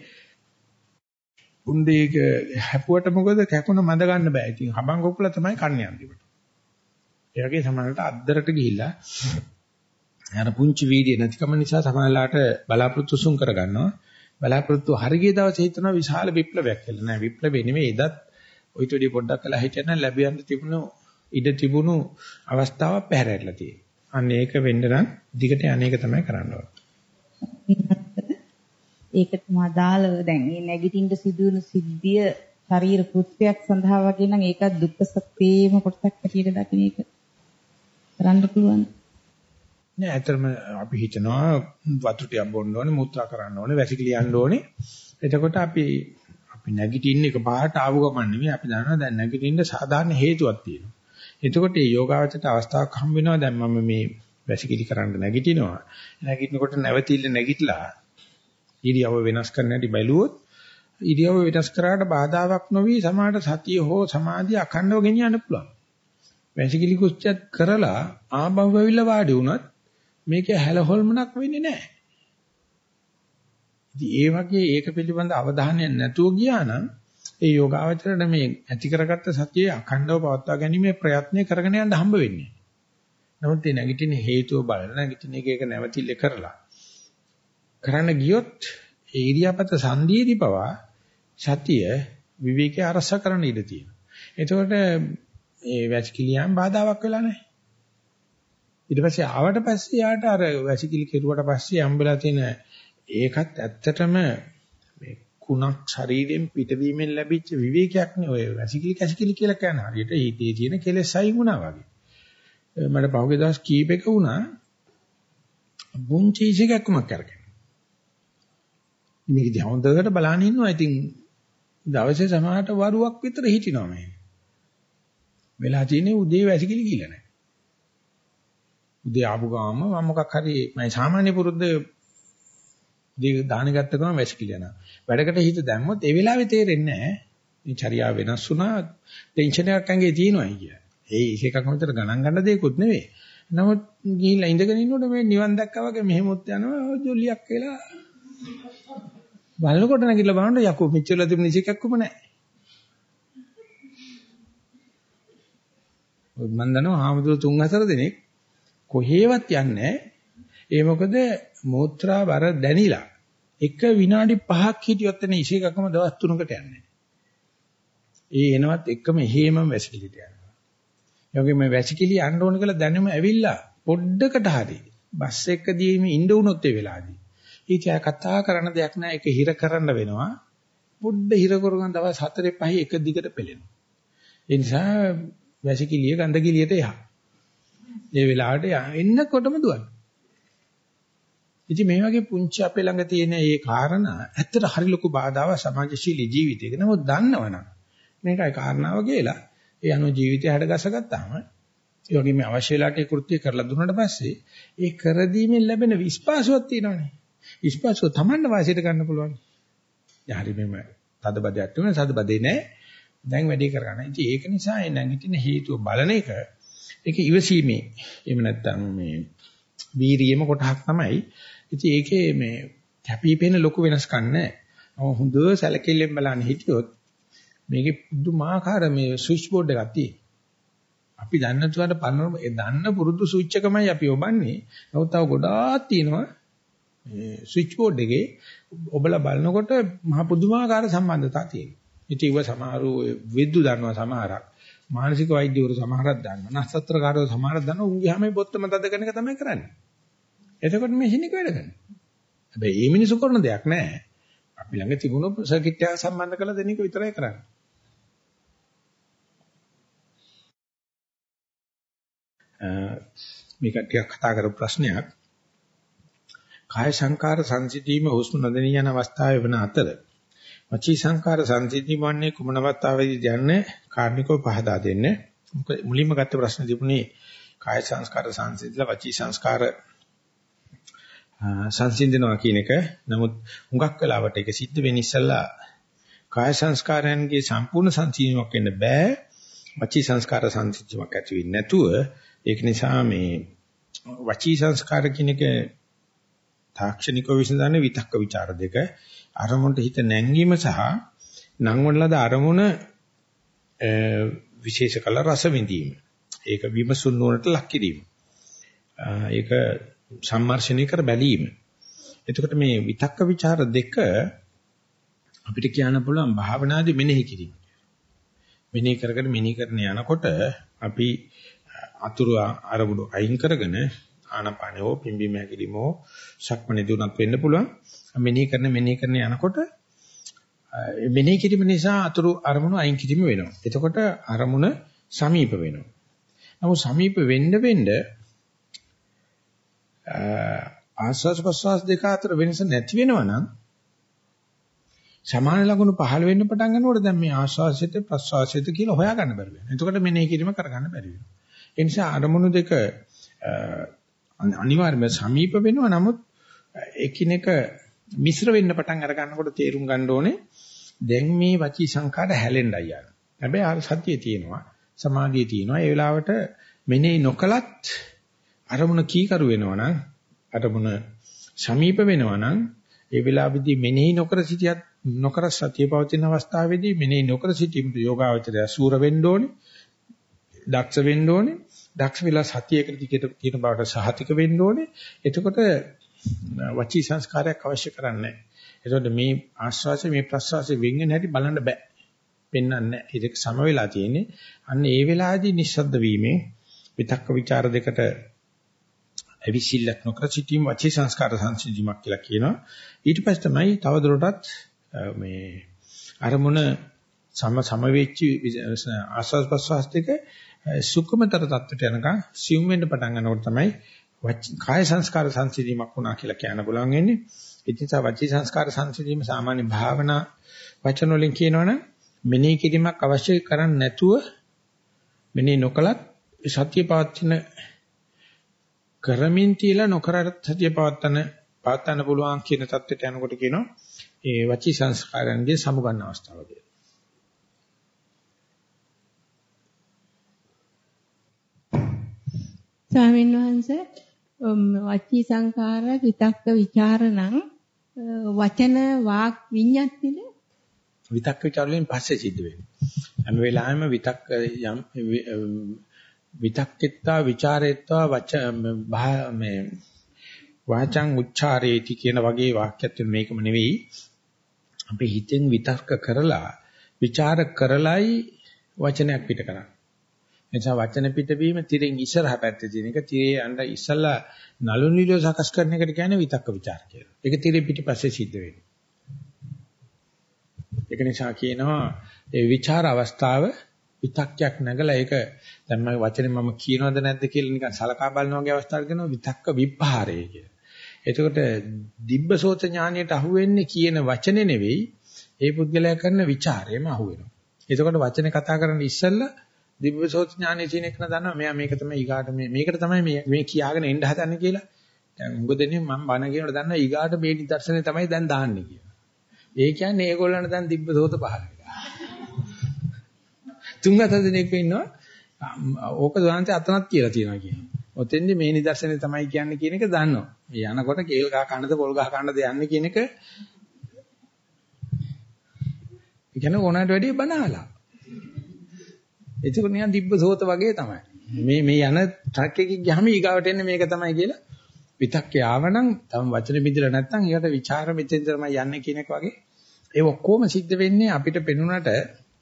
උන්දේක හැපුවට මොකද කැකුණ මඳ ගන්න බෑ. ඉතින් හබන් කොකුල තමයි කන්නේ අන්තිමට. ඒ වගේ සමහරවිට අද්දරට ගිහිල්ලා අර පුංචි වීර්ය නැතිකම නිසා සමහරලාට බලාපොරොත්තු සුන් කරගන්නවා. බලාපොරොත්තු හරිය දවසේ හිතනවා විශාල විප්ලවයක් කියලා. නෑ විප්ලවේ නෙමෙයි එදත් ඔයිට වඩා පොඩ්ඩක් කළා හිටියනම් ලැබියන්න තිබුණු ඉඩ තිබුණු අවස්ථාවක් පැහැරලා තියෙනවා. අන්න ඒක වෙන්න නම් දිගට අනේක තමයි කරන්න ඕනේ. ඒකටම අදාළව දැන් මේ නැගිටින්න සිදුවන සිද්ධිය ශරීර කෘත්‍යයක් සඳහා වගේ නම් ඒකත් දුක්ඛ සත්‍යේම කොටසක් හැටියට දකින්න එක කරන්න පුළුවන්. නෑ ඇත්තටම අපි හිතනවා වතුර ටිකක් බොන්න ඕනේ, මුත්‍රා කරන්න ඕනේ, වැසිකිලි යන්න ඕනේ. එතකොට අපි අපි නැගිටින්න එක පාට ආව ගමන් නෙමෙයි අපි දන්නවා දැන් නැගිටින්න සාධාරණ හේතුවක් තියෙනවා. එතකොට මේ යෝගාවචරයට අවස්ථාවක් හම්බ වෙනවා දැන් මම මේ වැසිකිලි කරන්න නැගිටිනවා. නැගිටිනකොට නැවතිල්ල නැගිටලා ඉරියව වෙනස් කරන්න හැටි බැලුවොත් ඉරියව වෙනස් කරාට බාධාවක් නොවි සමාහට සතිය හෝ සමාධිය අඛණ්ඩව ගෙනියන්න පුළුවන්. වැසිකිලි කුස්චත් කරලා ආබව වෙවිලා වාඩි වුණත් මේකේ හැලහොල්මනක් වෙන්නේ නැහැ. ඉතින් ඒ වගේ ඒක පිළිබඳ අවධානයක් නැතුව ගියා නම් ඒ යෝගාවචරයට මේ ඇති කරගත්ත සතියේ අඛණ්ඩව පවත්වා ගැනීමේ ප්‍රයත්නය කරගෙන යන්න හම්බ වෙන්නේ. නමුත් මේ නැගිටින හේතුව බලලා නැගිටින එක එක නැවතිල්ල කරලා කරන්න ගියොත් ඒ ඉරියාපත සංදීදී පවා සතිය විවේකයේ අරස කරන්න ඉඩ තියෙනවා. එතකොට ඒ වැසිකිලියන් බාධාවක් වෙලා නැහැ. ඊට පස්සේ ආවට පස්සේ යාට අර වැසිකිලි කෙරුවට පස්සේ හම්බෙලා තියෙන ඒකත් ඇත්තටම මේ කුණක් ශරීරයෙන් පිටවීමෙන් ලැබිච්ච විවේකයක් නේ ඔය වැසිකිලි කැසිකිලි කියලා කියන හරියට හිතේ තියෙන කෙලෙස් අයින් වුණා වගේ. මට පහුගිය දවස් කීපෙක වුණා බුංචි ඉසිකක්මක් කරගෙන. මේක දිහා හොඳට බලන ඉන්නවා. ඉතින් දවසේ සමහරට වරුවක් විතර හිටිනවා මේ. වෙලා තියෙන්නේ උදේ වැසිකිලි කියලා නෑ. උදේ ආපු ගාම මම මොකක් හරි මම සාමාන්‍ය පුරුද්ද දී දාන ගත්ත ගමන් වැසිකිලි යනවා. වැඩකට හිත දැම්මොත් ඒ වෙලාවේ තේරෙන්නේ නැහැ. මේ චර්යාව වෙනස් වුණා ටෙන්ෂන් එකක් ඇඟේ තියෙනවා කිය. ඒ එකක් විතර ගණන් ගන්න දෙයක්වත් නෙවෙයි. නමුත් ගිහිල්ලා ඉඳගෙන ඉන්නකොට මේ නිවන් දැක්කා වගේ මෙහෙමොත් යනවා ජොලියක් වෙලා බලනකොට නැගිටලා බලනකොට යකෝ මෙච්චරලා තිබුණ ඉසිකක්කම නැහැ. මම දන්නවා හාමුදුරු තුන් හතර දෙනෙක් කොහේවත් යන්නේ ඒ මොකද මෝත්‍රා බර දැනිලා එක විනාඩි 5ක් හිටියොත් එන ඉසිකක්කම දවස් 3කට යන්නේ. ඒ එනවත් එකම හේමම වැසිකිලිට යනවා. යෝගේ මේ වැසිකිලි යන්න ඕන කියලා දැනුම ඇවිල්ලා පොඩ්ඩකට හරි බස් එකදී මේ ඉන්න උනොත් ඒ වෙලාවේදී. ඊට කතා කරන දෙයක් නෑ ඒක හිර කරන්න වෙනවා. පොඩ්ඩ හිර කරගන්න දවස් 4 5 එක දිගට පෙළෙනවා. ඒ නිසා වැසිකිලිය ගඳකිලියට යහ. ඒ වෙලාවට එන්නකොටම දුවන්න. ඉතින් මේ වගේ පුංචි අපේ ළඟ තියෙන මේ කාරණා ඇත්තට හරි ලොකු බාධාවක් සමාජශීලී ජීවිතයක. නමුත් දන්නවනම් මේකයි කාරණාව කියලා ඒ අනුව ජීවිතය හැඩගස්සගත්තාම ඒ වගේ මේ අවශ්‍ය වෙලාවට ඒ කෘත්‍ය කරලා දුන්නාට පස්සේ ඒ කරදීමෙන් ලැබෙන විශ්වාසයක් තියෙනවනේ. විශ්වාසය තමන්ට වාසියට ගන්න පුළුවන්. යා හරි මෙම තදබදයක් තුන තදබදේ නැහැ. දැන් වැඩි කරගන්න. ඉතින් ඒක නිසා ඒ නැගිටින හේතුව බලන එක ඒක ඉවසීමේ එහෙම නැත්නම් මේ වීරියම කොටහක් තමයි. ඉතින් ඒකේ මේ කැපිපෙන ලොකු වෙනස්කම් නැහැ. හොඳ සැලකිල්ලෙන් බලන්න හිටියොත් මේකේ පුදුමාකාර මේ ස්විච් බෝඩ් එකක් තියෙනවා. අපි දන්න තුවට පන්නන ඒ දන්න පුරුදු ස්විච් එකමයි අපි ඔබන්නේ. නමුත් තව ගොඩාක් තියෙනවා මේ ස්විච් බෝඩ් එකේ ඔබලා බලනකොට මහ පුදුමාකාර සම්බන්ධතා තියෙනවා. ඉතින් ඒව සමහරු විද්දු දන්නවා සමහරක්. මානසික වෛද්‍යවරු සමහරක් දන්නවා. නස්සත්‍රකාරයෝ සමහරක් දන්නවා. උන්ගේ හැම බොත්තම තද කරන එක තමයි කරන්නේ. එතකොට මේ හිණික වැඩ කරන්නේ. හැබැයි මේ මිනිසු කරන දෙයක් නෑ. අපි ළඟ තිබුණු සර්කිට් එක සම්බන්ධ කරලා දෙන එක විතරයි කරන්නේ. මේක ටිකක් කතා කරපු ප්‍රශ්නයක්. කාය සංකාර සංසිතීම හුස්ම නොදෙනී යන අවස්ථාවේ වන අතර වචී සංකාර සංසිතීම වන්නේ කුමන අවස්ථාවේදී යන්නේ කාර්මිකව පහදා දෙන්න. මුලින්ම ගත්ත ප්‍රශ්න තිබුණේ කාය සංස්කාර සංසිඳලා වචී සංස්කාර සංසිඳනවා කියන එක. නමුත් හුඟක් වෙලාවට ඒක සිද්ධ වෙන්නේ ඉස්සල්ලා කාය සංස්කාරයන්ගේ සම්පූර්ණ සංසිඳීමක් වෙන්න බෑ. වචී සංස්කාර සංසිඳීමක් ඇති වෙන්නේ නැතුව ඒක නිසා මේ වචී සංස්කාර කියන එක තාක්ෂණිකව විසඳන්නේ විතක්ක ਵਿਚාර දෙක අරමුණට හිත නැංගීම සහ නංවන ලද අරමුණ විශේෂ කල රස විඳීම. ඒක විමසුන් නොනට ලක් කිරීම. ඒක සම්මර්ෂණය කර බැලීම. එතකොට මේ විතක්ක ਵਿਚාර දෙක අපිට කියන්න පුළුවන් භාවනාදී මෙනෙහි කිරීම. මෙනෙහි කරගෙන මෙනෙහි කරන යනකොට අපි අතුරු අරමුණු අයින් කරගෙන ආනපනෝ පිම්බි මහැකිලිමෝ ශක්මණේ දුනත් වෙන්න පුළුවන්. මෙනෙහි කරන මෙනෙහි කරන යනකොට මෙනෙහි කිරීම නිසා අතුරු අරමුණු අයින් කිරීම වෙනවා. එතකොට අරමුණ සමීප වෙනවා. නමුත් සමීප වෙන්න වෙන්න ආස්වාස් ප්‍රස්වාස් දෙක අතර වෙනස නැති වෙනවා නම් සමාන ලකුණු පහළ වෙන්න පටන් ගන්නකොට දැන් මේ ආස්වාසිත ප්‍රස්වාසිත කියලා හොයාගන්න බැරි වෙනවා. එතකොට මෙනෙහි කිරීම කරගන්න බැරි වෙනවා. ඒ නිසා අරමුණු දෙක අනිවාර්යයෙන්ම සමීප වෙනවා. නමුත් එකිනෙක මිශ්‍ර වෙන්න පටන් අර ගන්නකොට තේරුම් ගන්න ඕනේ දැන් මේ වචී සංකාර හැලෙන්නයි යන්නේ. හැබැයි ආර සතියේ තියෙනවා, සමාධියේ තියෙනවා. ඒ වෙලාවට මෙනෙහි නොකලත් අරමුණ කීකරු වෙනවා නම් අරමුණ සමීප වෙනවා නම් ඒ වෙලාවේදී මෙනෙහි නොකර සිටියත් නොකර සතිය පවතින අවස්ථාවේදී මෙනෙහි නොකර සිටීම යෝගාවචරය සූර වෙන්න ඕනේ. දක්ෂ වෙන්න ඕනේ. දක්ෂ වෙලා සතියකට දිගට තියෙන බවට සහතික වෙන්න ඕනේ. එතකොට වචී සංස්කාරයක් අවශ්‍ය කරන්නේ නැහැ. එතකොට මේ ආශ්වාසය මේ ප්‍රශ්වාසය වෙන්ගෙන හැටි බලන්න බෑ. පෙන්වන්නේ නැහැ. ඒක සම වෙලා තියෙන්නේ. අන්න ඒ වෙලාවේදී නිස්සද්ද වීමෙන් විතක්ක ਵਿਚාර දෙකට අවිසිල්ලක් නොකර සිටීම වචී සංස්කාර සංසිඳීමක් කියලා කියනවා. ඊට පස්සේ තමයි තවදුරටත් මේ අරමුණ සම සම වෙච්ච ආස්වාද ප්‍රසවාස දෙක සුකුමතර තත්ත්වයට යනකම් සියුම් වෙන්න පටන් ගන්නකොට තමයි කාය සංස්කාර සංසිඳීමක් වුණා කියලා කියන්න පුළුවන් වෙන්නේ. ඉතින් සා වචී සංස්කාර සංසිඳීම සාමාන්‍ය භාවනා වචන වලින් කියනවනම් මෙනෙහි කිරීමක් අවශ්‍ය කරන්නේ නැතුව මෙනෙහි නොකලත් සත්‍ය පවත්වන කරමින් තියලා නොකරත් සතිය පවත්තන පවත්තන්න පුළුවන් කියන தත්ත්වයට යනකොට කියනවා ඒ වචී සංස්කාරයන්ගේ සමුගන්න අවස්ථාව කියලා. ස්වාමීන් වහන්සේ වචී සංකාර විතක්ක ਵਿਚාරණං වචන වාක් විඤ්ඤාතින විතක්ක ਵਿਚාර වලින් පස්සේ සිද්ධ වෙන්නේ. හැම වෙලාවෙම විතක්ක යම් විතක්කෙත්තා ਵਿਚාරෙත්තා වච මේ වාචං උච්චාරේති කියන වගේ වාක්‍යයක් තියෙන මේකම නෙවෙයි අපි හිතෙන් විතර්ක කරලා ਵਿਚාර කරලයි වචනයක් පිට කරන්නේ එනිසා වචන පිටවීම තිරෙන් ඉස්සරහ පැත්තේ තියෙන එක තිරේ අඬ ඉස්සලා නළු නිලෝ සකස් කරන එකට කියන්නේ විතක්ක ਵਿਚාර කියලා. ඒක තිරේ පිටිපස්සේ සිද්ධ වෙන්නේ. ඒක නිසා කියනවා ඒ ਵਿਚාර අවස්ථාව විතක්යක් නැගලා ඒක දැන් මම වචනේ මම කියනවද නැද්ද කියලා නිකන් සලකා බලන වගේ අවස්ථාවක් දෙනවා විතක්ක විපහාරය කියලා. එතකොට දිබ්බසෝත ඥානියට අහුවෙන්නේ කියන වචනේ නෙවෙයි ඒ පුද්ගලයා කරන ਵਿਚාරයම අහුවෙනවා. එතකොට වචනේ කතා කරන්න ඉස්සෙල්ලා දිබ්බසෝත ඥානයේ තියෙන එක දන්නවා මෙයා මේක තමයි ඊගාට මේ මේකට තමයි මේ මේ කියාගෙන එන්න හදන්නේ කියලා. දැන් උඟ දෙන්නේ මම බණ කියනකොට දන්නවා ඊගාට මේ නිදර්ශනේ තමයි දැන් දාන්නේ කියලා. ඒ කියන්නේ ඒගොල්ලන්ට දැන් දිබ්බසෝත පහල වෙලා. තුන් හතර දිනක් ඉන්නවා ඕක දුරන්ත අතනක් කියලා තියනවා කියනවා. ඔතෙන්දි මේ නිදර්ශනේ තමයි කියන්නේ කියන එක දන්නවා. මේ යනකොට කේල් ගහ කන්නද පොල් ගහ කන්නද යන්නේ කියන එක ඒ කියන්නේ ඕනකට වැඩිය බනහලා. ඒක නිකන් දිබ්බ සෝත වගේ තමයි. මේ මේ යන ට්‍රක් එකකින් ගියාම ඊගාවට එන්නේ මේක තමයි කියලා විතක්කේ ආවනම් තම වචන බිඳලා නැත්නම් ඊට ਵਿਚාර මෙතෙන් තමයි යන්නේ කියන එක වගේ ඒ ඔක්කොම සිද්ධ වෙන්නේ අපිට පෙනුනට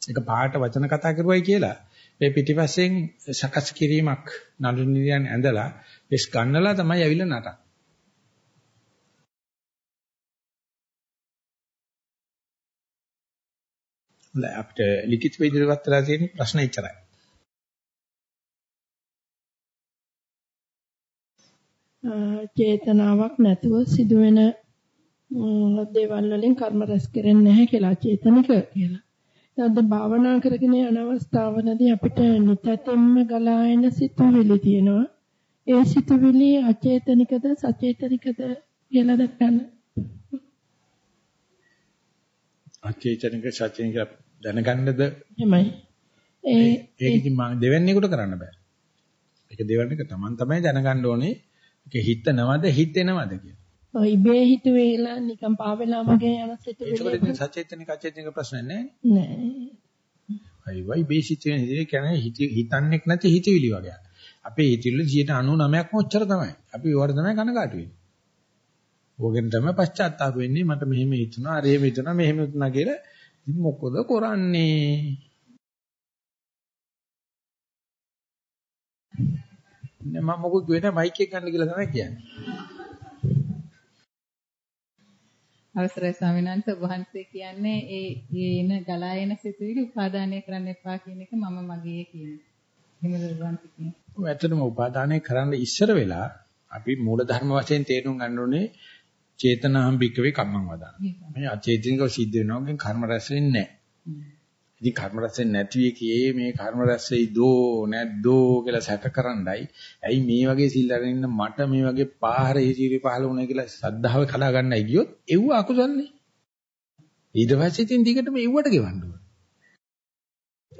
එක පාට වචන කතා කරුවයි කියලා මේ පිටිපස්සෙන් සකස් කිරීමක් නඩු නිරියන් ඇඳලා එස් ගන්නලා තමයි ඇවිල්ලා නටන්නේ. හොඳයි අපිට ලිඛිත ඉදිරියට වෙලා තියෙන ප්‍රශ්න ඉච්චරයි. චේතනාවක් නැතුව සිදුවෙන දේවල් වලින් කර්ම රැස් කරන්නේ නැහැ කියලා චේතනික කියලා. දැන් භාවනා කරගෙන යන අවස්ථාවනදී අපිට නිතරම ගලා එන සිතුවිලි තියෙනවා. ඒ සිතුවිලි අචේතනිකද සචේතනිකද කියලා දැක්කන්න. අචේතනික සචේතනික දැනගන්නද? එහෙමයි. ඒ ඒක ඉතින් මම දෙවන්නේකට කරන්න බෑ. ඒක දෙවන්නේක Taman තමයි දැනගන්න ඕනේ. ඒක හිතනවද හිතෙනවද කියලා. ඉබේ හිතුවේලා නිකන් පාවෙලා වගේ යන සිතුවිලි. ඒකට ඉතින් සචේතනික අචේතනික ප්‍රශ්න නැහැ නෑ. අයි වයි බේසිතුවේ ඉතින් කියන්නේ හිතන්නේක් නැති හිතවිලි වගේ. අපේ හිතවිලි 99%ක්ම ඔච්චර තමයි. අපි ඒවට තමයි කනගාටු වෙන්නේ. ඕගෙන් තමයි පශ්චාත්තාප වෙන්නේ මට මෙහෙම හිතුණා, අර එහෙම හිතුණා, මෙහෙම හිතුණා කියලා. ඉතින් මොකද කරන්නේ? නෑ මම මොකද වෙන මයික් එක ගන්න කියලා තමයි කියන්නේ. අවසරයි ස්වාමීන් වහන්සේ වහන්සේ කියන්නේ ඒ එන ගලා එන සිතුවිලි උපාදානය කරන්න එපා කියන එක මම මගේ කියන. එහෙමද වහන්සේ කියන්නේ. ඔය ඇත්තටම උපාදානය කරන්න ඉස්සර වෙලා අපි මූල ධර්ම වශයෙන් තේරුම් ගන්න ඕනේ චේතනාම් බිකවේ කම්මං වදන. මේ අචේතනිකව සිද්ධ වෙනවා කියන කර්ම රැස් වෙන්නේ නැහැ. ඉතින් කර්ම රැස් වෙන්නේ නැති එකේ මේ කර්ම රැස් වෙයි දෝ නැද්දෝ කියලා සැකකරණ්ඩයි. ඇයි මේ වගේ සිල් අරගෙන ඉන්න මට මේ වගේ පාහර හිසිරි පහල වුණා කියලා සද්ධාව කලා ගන්නයි ගියොත් එව්ව අකුසල්නේ. ඊට පස්සේ ඉතින් දිගටම එව්වට ගෙවන්න ඕනේ.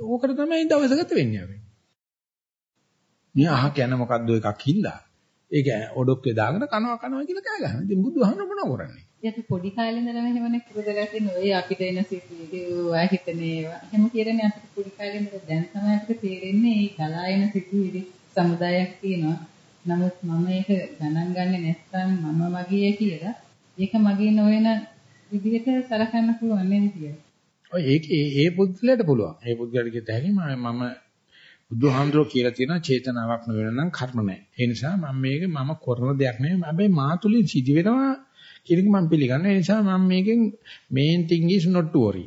ඕකට තමයි දවස ගත වෙන්නේ අපි. මේ අහක යන මොකද්ද එකක් හින්දා. ඒක ඔඩොක්කේ දාගෙන කනවා කනවා කියලා කෑ ගහනවා. ඉතින් බුදුහාම මොනව කරන්නේ? අපි පොඩි කාලේ ඉඳලම එහෙමනේ පුරුදලා තියෙන ඔය අපිට එන සිතුවිලි ඔය හිතන ඒවා. එහෙම කියන්නේ අපිට පොඩි කාලේ ඉඳලා දැන් තමයි අපිට තේරෙන්නේ මේ ගලා එන සිතුවිලි සමුදායක් තියෙනවා. නමුත් මම ඒක ගණන් ගන්නේ නැත්නම් මම මගේ කියලා. ඒක මගේ නොවන විදිහට සලකන්න පුළුවන් නේද කියලා. ඔය ඒක ඒ පුද්ගලයාට පුළුවන්. ඒ පුද්ගලයාට කිය တဲ့ හැකි මම බුදුහාමුදුරුවෝ කියලා තියෙනවා චේතනාවක් නොවන නම් කර්ම නැහැ. ඒ නිසා මම මේක මම කරන දෙයක් නෙවෙයි. හැබැයි මා තුලින් සිදි වෙනවා කියන එක මම පිළිගන්නවා. ඒ නිසා මම මේකෙන් main thing is not to worry.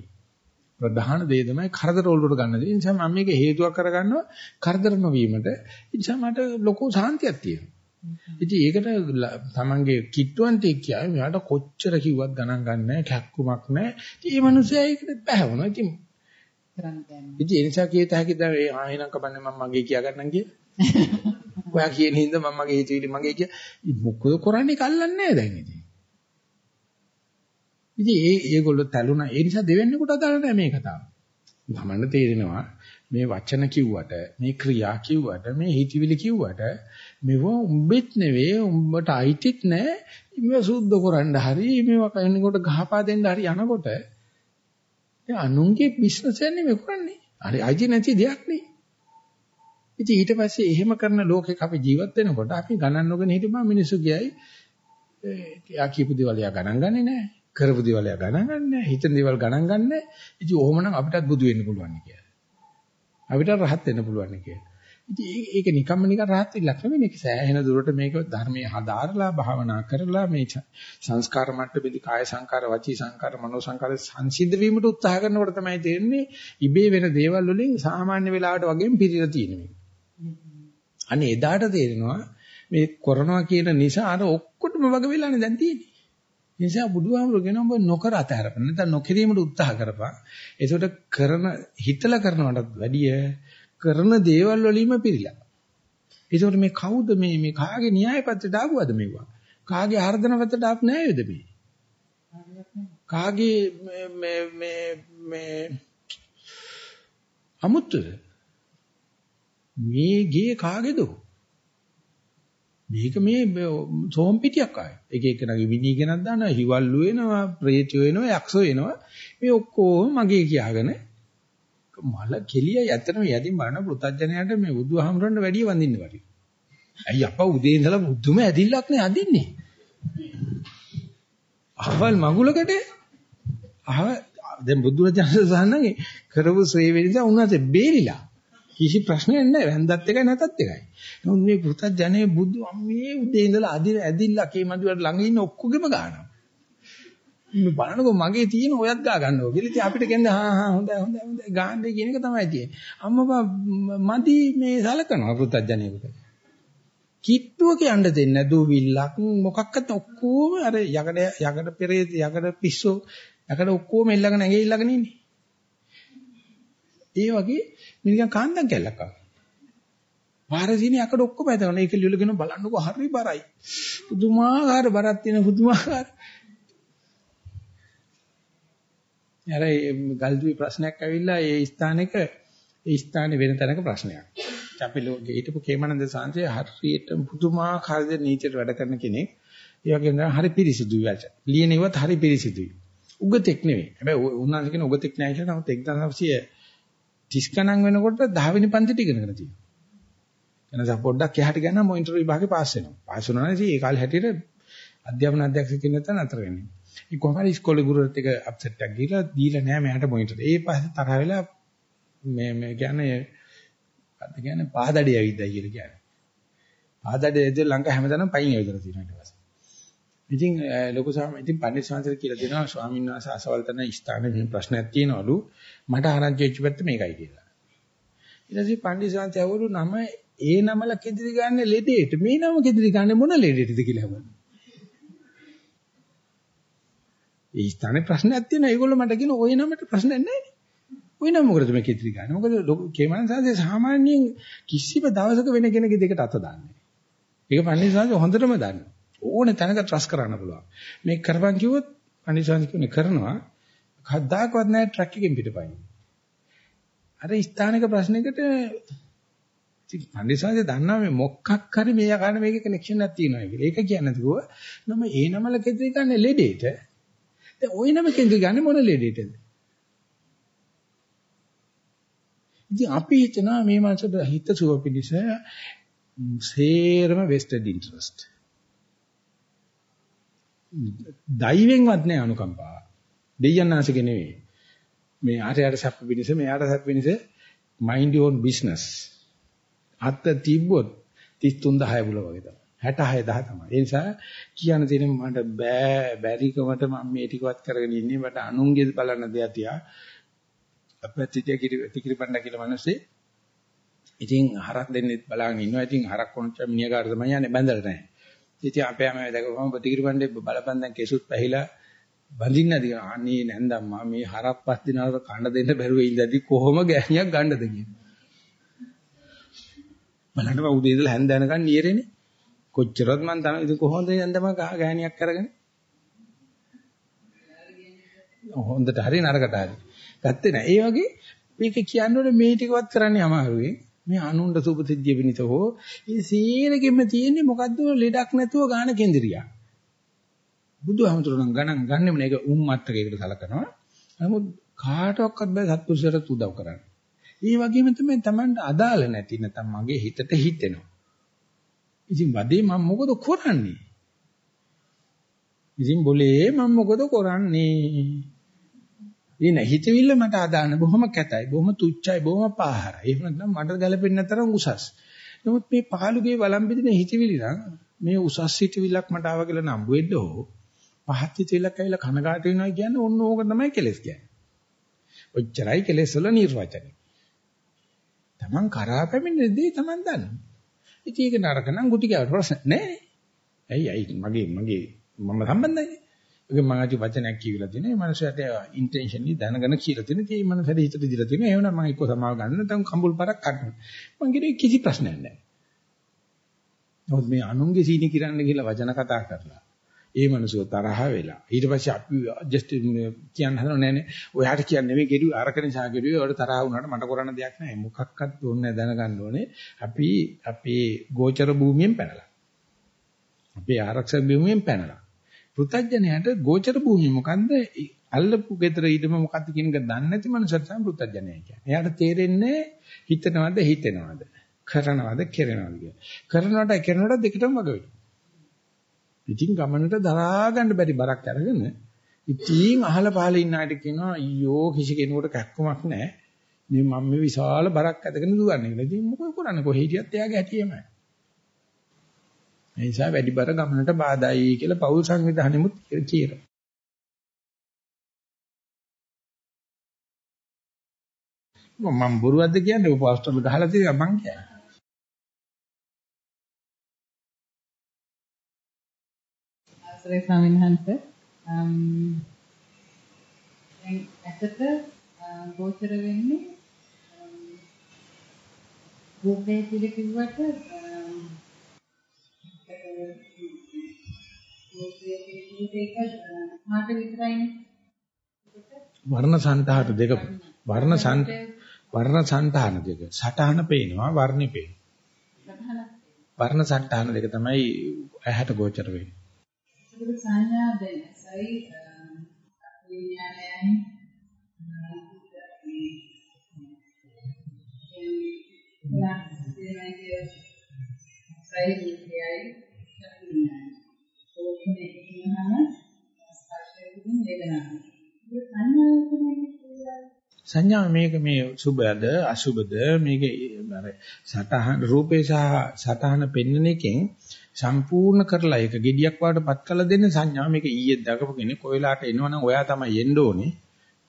ප්‍රධාන දේ තමයි කරදර වලට ගන්න දේ. ඒ නිසා මම මේක හේතුවක් කරගන්නවා කරදර නොවීමට. ඒ නිසා මට ලොකු සාන්තියක් තියෙනවා. ඉතින් ඒකට තමන්ගේ කිට්ටුවන්ටි කියයි මෙයාට කොච්චර කිව්වත් ගණන් ගන්න නැහැ කැක්කුමක් නැහැ. ඉතින් මේ මිනිස්සයා ඒකට බැහැවනවා. ඉතින්. ඉතින් ඒ නිසා කීයත හැකිද ඒ ආයෙනම් කපන්නේ මම මගේ කියා ගන්නම් කිය. ඔයා කියන හින්දා මම මගේ හිතවිලි මගේ කිය. මොකද කරන්නේ කල්ලන්නේ නැහැ දැන් ඉතින්. ඉතින් ඒ ඒගොල්ලෝ තැළුණා. ඒ නිසා දෙවෙන්නේකට අදාළ නැහැ මේ කතාව. තමන්න තේරෙනවා මේ වචන කිව්වට, මේ ක්‍රියා කිව්වට, මේ හිතවිලි කිව්වට මෙව උඹෙත් නෙවෙයි, උඹට අයිතිත් නැහැ. මේව සුද්ධ කරන්න හරි, මේව කනකොට ගහපා දෙන්න හරි යනකොට ඒ අනුන්ගේ බිස්නස් එකනේ මේ කරන්නේ. හරි අයිති නැති දෙයක් නේ. ඉතින් ඊට පස්සේ එහෙම කරන ලෝකෙක අපි ජීවත් වෙනකොට අපි ගණන් නොගෙන හිටපුවා මිනිස්සු කියයි එයා කියපු දේවල් එයා ගණන් ගන්නේ නැහැ. කරපු දේවල් එයා ගණන් ගන්නෑ. හිතන දේවල් ගණන් ගන්නෑ. ඉතින් ඔහොමනම් අපිටත් බුදු වෙන්න පුළුවන් කියලා. අපිට රහත් වෙන්න පුළුවන් කියලා. ඉතින් ඒක නිකම්ම නිකන් rahat වෙලක් නෙමෙයි. මේක සෑහෙන දුරට මේක ධර්මයේ හදාarලා භාවනා කරලා මේ සංස්කාර මට්ටමේදී කාය සංකාර, වචී සංකාර, මනෝ සංකාර සංසිද්ධ වීමට උත්සාහ කරනකොට තමයි තේරෙන්නේ ඉබේ වෙන දේවල් වලින් සාමාන්‍ය වෙලාවට වගේම පිළිලා තියෙන මේක. අනේ එදාට තේරෙනවා මේ කරනවා කියන නිසා අර ඔක්කොටම වග වෙලානේ දැන් තියෙන්නේ. ඒ නිසා බුදුහාමුදුරු කියනවා ඔබ නොකර අතහැරපන්. නැත්නම් නොකිරීමට උත්සාහ කරපන්. ඒකට කරන හිතලා කරනවටත් වැඩිය කරන දේවල් වලින්ම පිළිලා. ඒකට මේ කවුද මේ මේ කාගේ න්‍යාය පත්‍රයට ආවද මේවා? කාගේ ආර්ධන පත්‍රයට ආපු නෑයද මේ? කාගේ මේ මේ මේ අමුතුද? මේ ගේ කාගේද? මේක මේ සෝම් පිටියක් ආයේ. එක එකනගේ විනී කෙනක් දානවා, හිවල්ලු වෙනවා, ප්‍රේතයෝ වෙනවා, යක්ෂයෝ වෙනවා. මේ ඔක්කොම මගේ කියාගෙන මල කෙලියයි ඇත්තටම යදින් බලන පෘතජ්ජනයට මේ බුදුහාමරන්න වැඩිය වඳින්න වටි. ඇයි අපා උදේ ඉඳලා බුදුම ඇදිල්ලක් නේ අදින්නේ. අහවල් මගුලකට අහ දැන් බුදුරජාණන් සහනගේ කරපු ශ්‍රේ වෙනිසා උන්වහන්සේ බේරිලා. කිසි ප්‍රශ්නයක් නැහැ. වැන්දත් එකයි නැතත් එකයි. නමුත් මේ පෘතජ්ජනේ බුදු අම්මේ උදේ ඉඳලා අදින ඇදිල්ලක් මේ මදුවට ළඟ ඉන්න ඔක්කොගෙම ගන්නවා. මේ බලනකො මගේ තියෙන ඔයත් ගා ගන්නවා කියලා. ඉතින් අපිට කියන්නේ හා හා හොඳයි හොඳයි හොඳයි ගාන්නේ කියන එක තමයි තියෙන්නේ. අම්මපා මදි මේ සලකනවා පුතඥයෙකුට. කිට්ටුවක යන්න දෙන්නේ නැදු විල්ලක් මොකක්වත් ඔක්කොම අර යකඩ යකඩ පෙරේත යකඩ පිස්සෝ යකඩ ඔක්කොම එල්ලගෙන ඇඟේ එල්ලගෙන ඉන්නේ. ඒ වගේ මිනිකන් කාන්දම් කැල්ලක් ආවා. පාරසීනේ යකඩ ඔක්කොම ඇදගෙන ඒක ලියලගෙන බලන්නකො හරි බරයි. පුදුමාකාර බරක් තියෙන පුදුමාකාර අර ගල්දුවේ ප්‍රශ්නයක් ඇවිල්ලා ඒ ස්ථානෙක ඒ ස්ථානේ වෙන තැනක ප්‍රශ්නයක්. අපි ලෝකේ හිටපු කේමනන්ද සාංශය හරියට පුදුමාකාර නීතියට වැඩ කරන කෙනෙක්. ඒ වගේම හරි පිරිසිදුයි වැඩ. ලියනෙවත් හරි පිරිසිදුයි. උගතෙක් නෙවෙයි. හැබැයි උන්වහන්සේ කියන උගතෙක් නෑ කියලා නමුත් 1930 ගණන් වෙනකොට 10 වෙනි පන්තිට ඉගෙනගෙන තියෙනවා. එනසා පොඩ්ඩක් එහාට ගියා නම් මොනිටර් විභාගේ පාස් වෙනවා. පාස් වුණා නම් ඉතින් ඒ කාලේ හැටියට අධ්‍යාපන අධ්‍යක්ෂක කෙනෙක් නැත්නම් අතර වෙන්නේ. ඒ කොහොම හරි ඉස්කෝලේ ගුරුවරයෙක් එක අප්සෙට් එකක් ගිහලා දීලා නෑ මෙයාට මොනිටර්. ඒ පස්සේ තරහ වෙලා මේ මේ කියන්නේ අද කියන්නේ පහදඩිය ඇවිද්දා කියලා කියන්නේ. පහදඩිය ඇවිත් ලංකා හැමදාම පයින් ඇවිදලා තියෙනවා ඊට පස්සේ. ඉතින් ලොකු සාම ඉතින් පණ්ඩිත සංසාර කියලා දෙනවා ස්වාමීන් වහන්සේ අසවල් තන ස්ථානේ මේ ප්‍රශ්නයක් තියෙනවලු මට ආරංචි වෙච්ච පැත්ත මේකයි කියලා. ඊට පස්සේ පණ්ඩිත සංසාර ඇවරු නම ඒ නමල කෙදිරි ගන්න ලෙඩේට මේ නම කෙදිරි ගන්න මොන ලෙඩේටද කියලා හවුවා. ඒ ස්ථානේ ප්‍රශ්නයක් තියෙනවා. ඒගොල්ලෝ මට කියන ওই නමට ප්‍රශ්නයක් නැහැ. ওই නම මොකටද මේ කිත්‍රි ගන්න? මොකද කේමන සාදේ සාමාන්‍යයෙන් කිසිම දවසක වෙන කෙනෙක්ගේ දෙකට අත දාන්නේ. ඒක පන්දි සාදේ හොඳටම දන්නවා. ඕනේ තැනක ට්‍රස්ට් කරන්න පුළුවන්. මේක කරපන් කිව්වොත් පන්දි සාදේ කියන්නේ කරනවා. කද්දාකවත් නැහැ ට්‍රක් එකෙන් පිටපයින්. අර ස්ථානික ප්‍රශ්නයකට ඉතින් පන්දිසාරේ දන්නා මේ මොකක් හරි මේ යකාන මේකේ කනෙක්ෂන් එකක් තියෙනවා කියලා. ඒක කියන්නේ නැතුව නම ඒ නමල කෙදේ ගන්න ලෙඩේට දැන් ওই නම කේන්ද්‍ර ගන්න මොන ලෙඩේටද? ඉතින් අපි හිතනවා මේ මාසෙට හිත සුව පිණිස සේරම වෙස්ටඩ් ඉන්ටරෙස්ට්. දෛවෙන්වත් නෑ අනුකම්පාව. දෙයයන්ාසික නෙවෙයි. මේ ආරයට සැප පිණිස මෙයාට සැප පිණිස mind your own business. අත තිබ්බොත් 33 10 බුල වගේ තමයි. 66000 තමයි. ඒ නිසා කියන්න තියෙන මට බෑ බැරිකමට මම මේ ටිකවත් කරගෙන ඉන්නේ මට අනුන්ගේ බලන්න දෙයක් තියා අපැතිතිය කිරි බණ්ඩ කියලා මිනිස්සේ ඉතින් හරක් දෙන්නෙත් බලාගෙන ඉන්නවා. ඉතින් හරක් කොන්ච මිනිහාට තමයි යන්නේ බැඳලා නැහැ. ඉතින් අපේ අම්මා දැකපුවම ප්‍රතිකිරි බණ්ඩේ බලපන් දැන් කෙසුත් පැහිලා බඳින්න නැති අනේ නැන්දම්මා මේ හරක් පස් දිනවල කන්න දෙන්න බැරුව ඉඳදී කොහොම ගෑණියක් ගන්නද කියන. බලන්න බා උදේ ඉඳලා හැන්ද යනකන් නියරේනේ. කොච්චරවත් මං තන ඉතින් කොහොමද යන්දම ගෑණියක් කරගෙන හොඳට හරි නරකට හරි. ගත්තේ නැහැ ඒ වගේ මේක කියන්නේ මේ ටිකවත් කරන්නේ අමාරුයි. මේ අනුණ්ඩ සුභසිද්ධිය පිණිස හෝ ඒ සීරගෙම තියෙන්නේ මොකද්ද ලෙඩක් නැතුව ගාන කේන්ද්‍රිය බුදුහාමුදුරන් ගණන් ගන්නෙම නේක උම්මත්තකයකට සලකනවා නමුත් කාටවත් බෑ සත්පුරුෂයට උදව් කරන්න. ඒ වගේම තමයි Tamanට අදාළ නැති නැත්නම් මගේ හිතට හිතෙනවා. ඉතින් වදේ මම මොකද කරන්නේ? ඉතින් બોලේ මම මොකද කරන්නේ? ඒ නෑ හිතවිල්ල මට අදාන බොහොම කැතයි, බොහොම තුච්චයි, බොහොම පාහරයි. එහෙම නැත්නම් මට ගැලපෙන්නේ නැතරම් උසස්. නමුත් මේ පහළුගේ වළම් බෙදින හිතවිලි නම් මේ උසස් හිතවිල්ලක් මට ආව කියලා නම්බු වෙන්න ඕ. පහත් හිතවිල්ලක් ඇවිල්ලා කනගාට වෙනවා කියන්නේ ඔන්න ඕක තමයි කෙලස් කියන්නේ. ඔච්චරයි කෙලස් වල නිර්වචනය. Taman කරා පැමිණෙන දේ Taman දන්නවා. ඉතින් ඒක නරක නම් ගුටි කෑවට ප්‍රශ්න නෑ. ඇයි ඇයි මගේ මගේ මම සම්බන්ධයි. ඒක මම අද වචනයක් කියවිලා තියෙනවා. මේ මනුස්සයාට ඉන්ටෙන්ෂන්ලි දැනගෙන කියලා තියෙනවා. ඒ මනුස්සයාට හිතට දීලා තියෙනවා. එහෙනම් මම එක්ක සමාව ගන්න නැත්නම් කම්බුල් පාරක් කඩනවා. මං කියේ කිසි ප්‍රශ්නයක් නැහැ. නමුත් මේ අනුන්ගේ සීනි කිරන්න කියලා වචන කතා කරලා ඒ මනුස්සව තරහ වෙලා ඊට පස්සේ අපි ජස්ට් කියන්න හදනව නෑ නේ ඔයාට කියන්නේ නෙමෙයි ගෙඩිය අරක නිසා ගෙඩිය ඔයාලට තරහ වුණාට මට කරන්න දෙයක් නෑ මොකක්වත් ඕනේ දැනගන්න ඕනේ අපි අපේ ගෝචර භූමියෙන් පැනලා අපේ ආරක්ෂක භූමියෙන් පැනලා පෘථජ්ජනයට ගෝචර භූමිය මොකන්ද අල්ලපු ගෙදර ඊටම මොකද්ද කියන එක දන්නේ නැති මනුස්සයෙක් තමයි පෘථජ්ජනය කියන්නේ එයාට තේරෙන්නේ හිතනවද හිතෙනවද කරනවද කෙරෙනවද කියලා කරනවට කරනවට දෙකටම වග වෙනවා ඉතින් ගමනට දරා ගන්න බැරි බරක් අරගෙන ඉතින් අහල පහල ඉන්න අයට කියනවා අයියෝ කිසි කෙනෙකුට කැක්කමක් නැහැ. මේ මම මේ විශාල බරක් අදගෙන දුවන්නේ කියලා. ඉතින් මොකද කරන්නේ? කොහේ හිටියත් එයාගේ හැටියෙමයි. ඒ නිසා වැඩි බර ගමනට බාධායි කියලා පෞල් සංවිධානෙමුත් කියනවා. මම බොරුවක්ද කියන්නේ ඔය පොස්ටර් ගහලා තියෙනවා මං කියන්නේ. අවසරයි ස්වාමීන් වහන්සේ. දැන් ඇත්තට ගෝචර වෙන්නේ රූපේ පිළිකිව්වට මාට විතරයිනේ. වර්ණ සංතහන දෙක වර්ණ සං වර්ණ සංතහන දෙක සටහන පේනවා වර්ණේ පේනවා. වර්ණ සංතහන දෙක තමයි ඇහැට ගෝචර වෙන්නේ. ඒක සංඥා දැන සයි විඥානයයි සංඥා මේක මේ සුබද අසුබද මේක අර සතහන රූපේ සහ සතහන පෙන්වන එකෙන් සම්පූර්ණ කරලා ඒක gediyak වඩටපත් කළ දෙන්න සංඥා මේක ඊයේ දකපු කෙනෙක් කොයිලාට එනවනම් ඔයා තමයි එන්න ඕනේ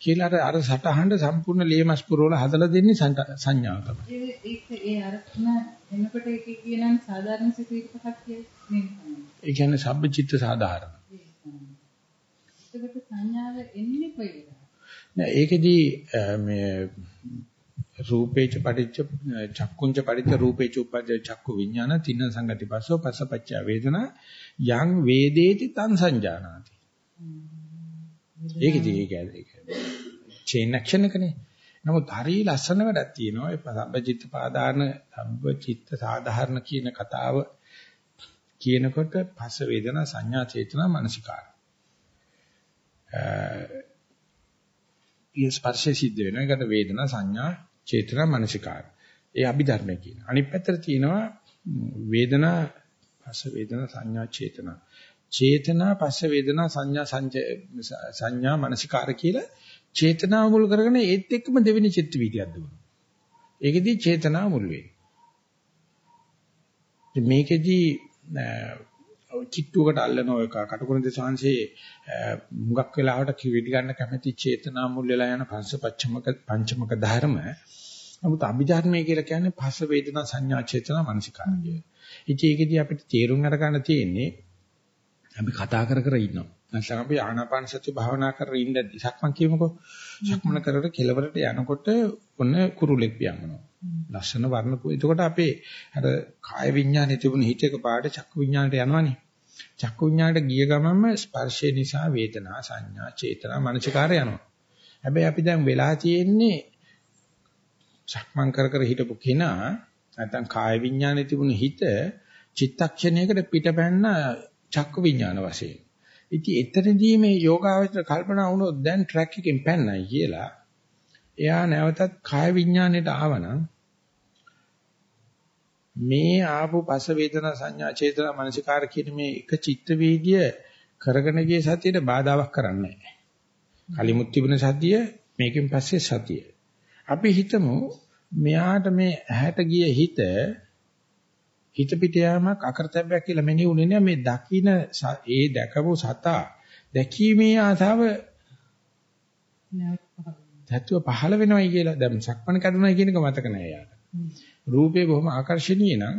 කියලා අර සටහනට සම්පූර්ණ ලේමස් පුරවල හදලා දෙන්නේ සංඥාව තමයි. ඒක ඒ අරක්න එනකොට ඒකේ කියනනම් සාධාරණ සිතුවිලි පහක් කියන්නේ ඒ කියන්නේ සබ්බචිත්ත සාධාරණ. ඒකට සංඥාව එන්නේ කොයි වෙලාවද? නෑ ඒකෙදී මේ රූපේච පටිච්ච චක්කුංච පටිච්ච රූපේච උපජ්ජ චක්කු විඥාන තින්න සංගති පස්සෝ පස්සපච්ච වේදනා යං වේදේති තං සංජානාති. ඒකදී ඒක චේන් ඇක්ෂන් එකනේ. නමුත් හරි ලස්සන වැඩක් තියෙනවා. ඒ සම්බචිත්ත පාදාන සම්බචිත්ත සාධාරණ කියන කතාව කියනකොට පස්ස වේදනා සංඥා චේතනා මනසිකාර ඒ ස්පර්ශය සිද්ධ වෙනවා ඒකට වේදනා සංඥා චේතනා මනසිකාර. ඒ අභිධර්මය කියන. අනිත් පැත්තට තියෙනවා වේදනා පස්ස වේදනා සංඥා චේතනා. චේතනා පස්ස වේදනා සංඥා සංඥා මනසිකාර කියලා චේතනාව මුල් කරගෙන ඒත් එක්කම දෙවෙනි චිත්ත වීදියක් දුවනවා. ඒකෙදි චේතනාව මුල් වෙන්නේ. මේකෙදි කිට්ටුවකට අල්ලන ඔය කටුකුරුන් දෙසාංශේ මුගක් වෙලාවට කිවිඩි ගන්න කැමැති චේතනා මුල් වෙලා යන පංච පච්චමක පංචමක ධර්ම නමුත් අභිධර්මයේ කියලා කියන්නේ පස්ස වේදනා සංඥා චේතනා මනසිකාරය. ඉතින් ඒකෙදී අපිට තේරුම් අරගන්න තියෙන්නේ අපි කතා කර කර ඉන්නවා. නැත්නම් අපි ආනාපාන සති භාවනා කරගෙන ඉඳි සක්මන් කියමුකෝ. සක්මන කරකට කෙලවරට යනකොට ඔන්න කුරුලෙක් පියංගනවා. ලස්සන වර්ණ එතකොට අපේ අර කාය විඥානේ තිබුණ හිත එක පාට චක්කු විඥානට යනවනේ. චක්කු විඥානට ගිය ගමන්ම ස්පර්ශය නිසා වේදනා සංඥා චේතනා මනසිකාරය යනවා. හැබැයි අපි දැන් වෙලා තියෙන්නේ සක්මන් කර කර හිටපු කෙනා නැත්නම් කාය විඥානේ තිබුණ හිත චිත්තක්ෂණයකට පිටපැන්න චක්කු විඥාන වශයෙන්. ඉතින් එතනදී මේ යෝගාවචර කල්පනා වුණොත් දැන් ට්‍රැක් එකෙන් පැන්නයි කියලා එයා නැවතත් කාය විඥාණයට ආවනම් මේ ආපු පස වේදනා සංඥා චේතනා මනසිකාර කියන මේ එක චිත්ත වේදිය කරගෙන ගිය සතියේ බාධාවක් කරන්නේ නැහැ. කලිමුත් තිබුණ සතිය මේකෙන් පස්සේ සතිය. අපි හිතමු මෙයාට මේ ඇහැට ගිය හිත හිත පිට යාමක් අකරතැබ්බයක් කියලා මෙනෙහුනේ නෑ මේ දකින ඒ දැකපු සතා දැකීමේ ආසාව නැත්නම් පහළ වෙනවයි කියලා දැන් සක්මණ කඩනවයි කියන එක මතක නෑ යාට. රූපේ බොහොම ආකර්ශනීය නම්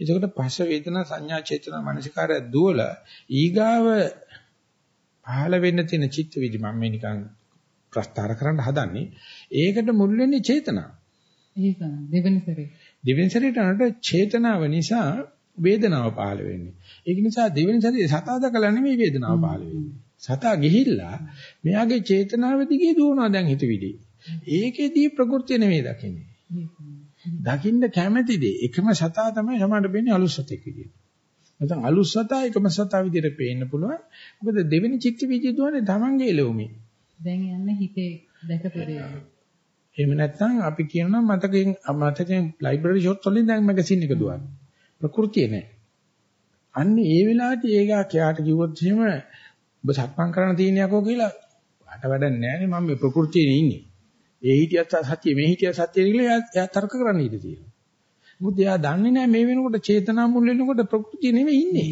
එතකොට පස්ස වේදනා සංඥා චේතනා මනසිකාරය දුවල ඊගාව පහළ වෙන්න තියෙන චිත්ත විදි මම මේ නිකන් ප්‍රස්තාර කරන්න හදන්නේ ඒකට මුල් වෙන්නේ චේතනාව. ඒක දෙවෙනි සැරේ. දෙවෙනි සැරේට අනට චේතනාව නිසා වේදනාව පහළ වෙන්නේ. ඒක නිසා දෙවෙනි සැරේ සතා දකලා නෙමෙයි වේදනාව පහළ වෙන්නේ. සතා ගිහිල්ලා මෙයාගේ චේතනාව දිගේ දුවනවා දැන් හිතවිලි. ඒකෙදී ප්‍රകൃතිය නෙමෙයි දකින්නේ. දකින්න කැමැති දේ එකම සතා තමයි සමහරට වෙන්නේ අලුත් සතෙක් විදියට. නැත්නම් අලුත් සතා එකම සතා විදියට පේන්න පුළුවන්. මොකද දෙවෙනි චිත්ත විදිය දුවන්නේ Tamange එළවුමේ. දැන් යන්නේ හිතේ දැකපු දේ. එහෙම නැත්නම් අපි කියනවා මතකයෙන් මතකයෙන් ලයිබ්‍රරි ෂොට් වලින් දැන් මැගසින් එක දුවන්නේ. ප්‍රകൃතිය නෑ. අන්න ඒ වෙලාවට ඒගා කයාට කිව්වොත් එහෙම ඔබ සක්මන් කරන්න තියෙන යකෝ කියලා හට වැඩක් නෑනේ මම මේ ප්‍රകൃතියේ ඉන්නේ. ඒ හිටියත් සත්‍ය මේ හිටියත් සත්‍ය කියලා එයා තර්ක කරන්න ඉඩ තියෙනවා. මොකද එයා දන්නේ නෑ මේ වෙනකොට චේතනා මුල් වෙනකොට ප්‍රകൃතිය නෙමෙයි ඉන්නේ.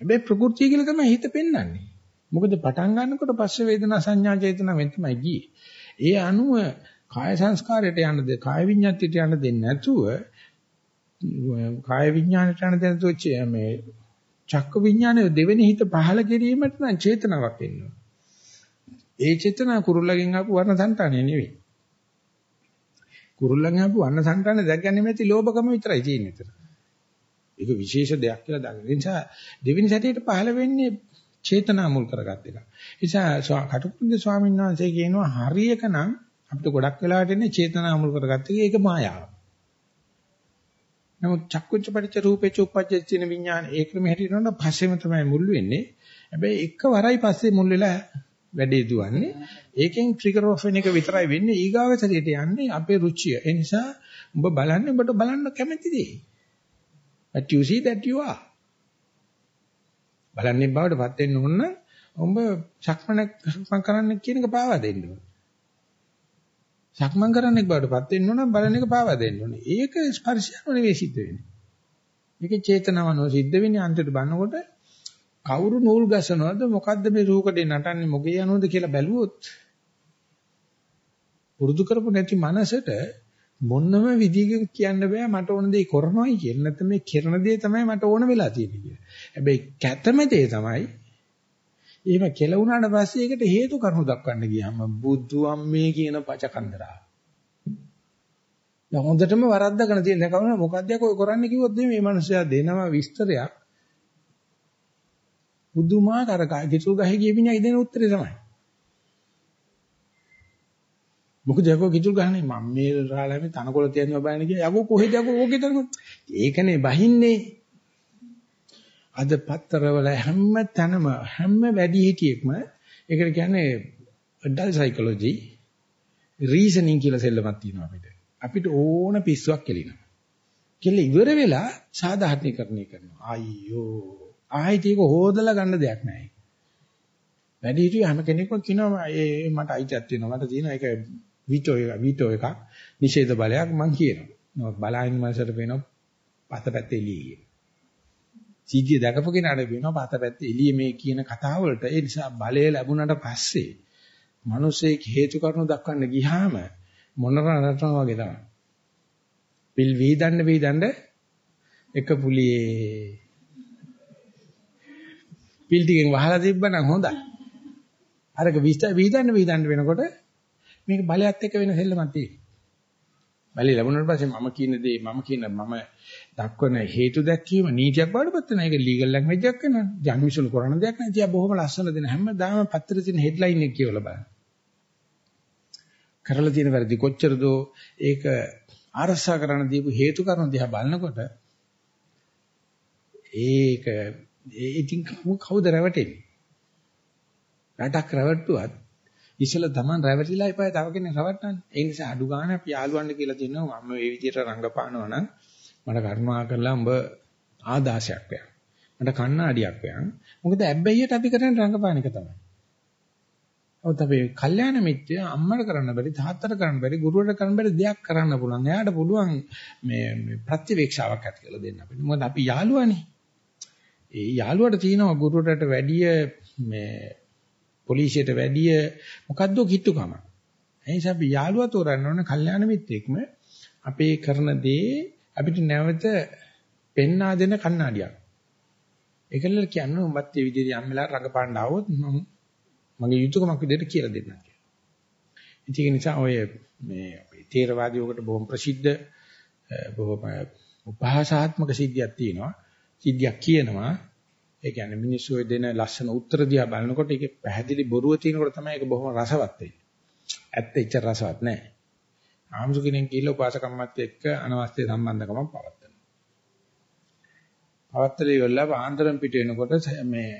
හැබැයි ප්‍රകൃතිය කියලා තමයි හිත පෙන්වන්නේ. මොකද පටන් ගන්නකොට පස්සේ වේදනා සංඥා චේතනා වෙන තමයි ගියේ. ඒ අනුව කාය සංස්කාරයට යන්න දෙ කාය විඤ්ඤාතියට යන්න දෙන්නේ නැතුව කාය විඤ්ඤාණයට යන්න දෙන්නේ නැතුව මේ චක්ක විඤ්ඤාණය දෙවෙනි හිත පහළ කිරීමට නම් චේතනාවක් එන්න ඒ චේතනා කුරුල්ලගෙන් ආපු වර්ණ සංතානේ නෙවෙයි. කුරුල්ලගෙන් ආපු වර්ණ සංතානේ දැක්ගන්නේ නැති ලෝභකම විතරයි තියෙන්නේ. ඒක විශේෂ දෙයක් කියලා දකින නිසා දෙවෙනි සැරේට පහළ වෙන්නේ චේතනා මුල් කරගත් එක. නිසා කටුකුරුන්ද ස්වාමීන් වහන්සේ කියනවා හරියක නම් අපිට ගොඩක් වෙලාවට එන්නේ චේතනා මුල් කරගත් එක ඒක මායාවක්. නමුත් චක්කුච්ච පරිච්ච රූපේ චුප්පච්ච චින විඥාන ඒ ක්‍රමෙ හැටිනොත් පස්සෙම තමයි මුල් වෙන්නේ. හැබැයි එකවරයි පස්සේ මුල් වෙලා වැඩේ දුවන්නේ. ඒකෙන් ට්‍රිගර් ඔෆ් වෙන එක විතරයි වෙන්නේ. ඊගාව සැරේට යන්නේ අපේ රුචිය. ඒ නිසා උඹ බලන්නේ උඹට බලන්න කැමති දේ. But you see that you are. බලන්නේ බවටපත් වෙන්න ඕන නම් උඹ සක්මන සක්මන් කරන්න කියන එක පාවා දෙන්න ඕන. සක්මන් කරන්න බවටපත් වෙන්න ඕන නම් බලන එක පාවා දෙන්න ඕනේ. ඒක ස්පර්ශයම නෙවෙයි සිද්ධ වෙන්නේ. මේක චේතනාවනෝ සිද්ධ වෙන්නේ අන්තිමට බලනකොට කවුරු නූල් ගසනවද මොකද්ද මේ රූකඩේ නටන්නේ මොකේ යනවද කියලා බැලුවොත් පුරුදු කරපු නැති මනසට මොන්නම විදිහකින් කියන්න බෑ මට ඕන දේ කරනවායි කියන නැත්නම් මේ කරන දේ තමයි මට ඕන වෙලා තියෙන්නේ කියලා. හැබැයි කැතම දේ තමයි එහෙම කෙලුණාට පස්සේ ඒකට හේතු කරුණු දක්වන්න ගියාම බුදු අම්මේ කියන පචකන්දරා. දැන් හොඳටම වරද්දගෙන තියෙන දැන් කවුරු මොකද්ද යකෝ කරන්නේ කිව්වොත් මේ මිනිස්සයා දෙනවා විස්තරයක්. බුදුමාකාර කිසු ගහේ ගිය මිනිහා දෙන උත්තරේ තමයි. මොකද යකෝ කිතුල් ගහන්නේ? මම මේ රාළමේ තනකොළ තියනවා බලන්න ගියා යකෝ කොහෙද යකෝ? ඕකේ තනකොළ. ඒකනේ බහින්නේ. අද පත්තරවල හැම තැනම හැම වැඩි හිටියෙක්ම ඒකට කියන්නේ ඇඩල්ට් සයිකොලොජි රීසනින් කියලා සෙල්ලමක් තියෙනවා අපිට. අපිට ඕන පිස්සුවක් කෙලිනවා. කෙල ඉවර වෙලා සාධාරණීකරණය කරනවා. අයියෝ. ආයෙත් ඒක හොදලා ගන්න දෙයක් නැහැ. වැඩි හිටිය හැම කෙනෙක්ම කියනවා ඒ මට අයිතියක් තියෙනවා. මට තියෙනවා ඒක වීටෝ එක වීටෝ එකක් නිෂේධ බලයක් මං කියනවා. බලහින් මාසට පේනවා පතපැත්තේ එළිය කියන. සීගිය දැකපු කෙනාට පේනවා පතපැත්තේ එළිය මේ කියන කතාව වලට ඒ නිසා බලය ලැබුණාට පස්සේ මිනිස්සේ හේතු කාරණු දක්වන්න ගියාම මොනර නටනවා වගේ තමයි. පිල් වීදන්න වීදන්න එක පුලියේ පිල් ටිකෙන් වහලා තිබ්බනම් හොඳයි. අරක වීදන්න වීදන්න වෙනකොට මේක බලයත් එක්ක වෙන සෙල්ලමක් තියෙනවා. බලය ලැබුණාට පස්සේ මම කියන දේ මම කියන මම දක්වන හේතු දැක්වීම නීතියක් බවටපත් වෙනවා. ඒක ලීගල් ලැන්ග්වේජ් එකක් වෙනවා. ජන්මිෂුණු කරන දෙයක් නෑ. තියා බොහොම ලස්සන දෙන හැමදාම පත්‍රයේ තියෙන හෙඩ්ලයින් එක කියවලා බලන්න. කරලා තියෙන වැරදි කොච්චරද ඒක ආරසා කරන්න දීපු හේතු කාරණා දිහා බලනකොට ඒක ඉතින් කවුද රැවටෙන්නේ? රටක් රැවටුවත් ඉස්සෙල්ලා Taman රැවටිලා ඉපයි තව කෙනෙක් රවට්ටන්නේ. ඒ නිසා අඩු ගන්න අපි යාළුවන්ට කියලා දෙනවා මම මේ විදිහට රංගපානවා නම් මට කර්මා කරලා උඹ ආදාසයක් වෙන. මට කණ්ණාඩියක් වෙන. මොකද ඇබ්බැහියට අපි කරන්නේ රංගපාන එක තමයි. ඔත් අපි කල්යාණ මිත්‍ය අම්මට කරන්න බැරි තාත්තට කරන්න බැරි ගුරුවරට කරන්න බැරි දෙයක් කරන්න පුළුවන්. එයාට පුළුවන් මේ ප්‍රතිවේක්ෂාවක් ඇති කරලා දෙන්න අපිට. මොකද අපි යාළුවානේ. ඒ යාළුවට තියෙනවා ගුරුවරට වැඩිය මේ පොලිසියට වැඩිය මොකද්ද කිට්ටුකම. ඒ නිසා අපි යාළුවා තෝරන්න ඕනේ කල්යාණ මිත්‍යෙක්ම අපේ කරන දේ අපිට නැවත පෙන්වා දෙන කණ්ණාඩියක්. ඒකල කියන්නේ උඹත් මේ විදිහට යම් වෙලාවක රඟපාන්න ආවොත් මම මගේ යුතුයකමක් විදිහට කියලා දෙන්නම් කියලා. ඒක නිසා ඔය මේ අපේ තේරවාදීවකට බොහොම ප්‍රසිද්ධ බොහොම උපහාසාත්මක සිද්ධියක් තියෙනවා. සිද්ධියක් කියනවා. ඒ කියන්නේ මිනිස්සු ඔය දෙන ලස්සන උත්තර දිහා බලනකොට ඒකේ පැහැදිලි බොරුව තියෙනකොට තමයි ඒක බොහොම රසවත් වෙන්නේ. ඇත්ත එච්චර රසවත් නැහැ. ආම්සු කෙනෙක් ගිහිල්ලා උපාසකම්මත් එක්ක අනවශ්‍ය සම්බන්ධකමක් පවත්වනවා. පවත්තලේ ඉවරලා පාන්දරම් පිට වෙනකොට මේ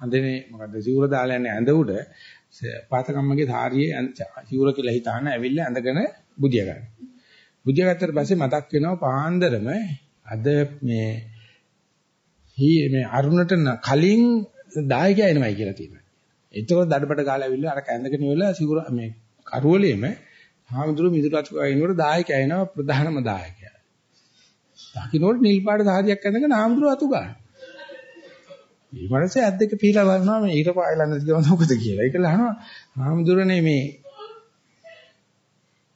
අඳනේ මොකද්ද සිවුර දාලා යන්නේ ඇඳ උඩ පාතකම්මගේ සාරියේ සිවුර කියලා හිතාන ඇවිල්ලා ඇඳගෙන බුදිය ගන්න. බුදිය ගත්තට පස්සේ මතක් වෙනවා පාන්දරම අද මේ හී මේ අරුණට කලින් දායකයා එනවයි කියලා තියෙනවා. එතකොට දඩබඩ ගාලා ඇවිල්ලා අර කැඳගෙන ඉවරලා සිවුර මේ කරුවලේම හාමුදුරු මිදුලත් වයින්වල දායකයා එනවා ප්‍රධානම දායකයා. දකින්නකොට නිල් පාට සාරියක් ඇඳගෙන හාමුදුරු අතු ගන්න. මේ මනසේ ඇද්දක පීලා බලනවා මේ ඊට පායලා නැති ගමන් මොකද කියලා. ඒක ලහනවා හාමුදුරනේ මේ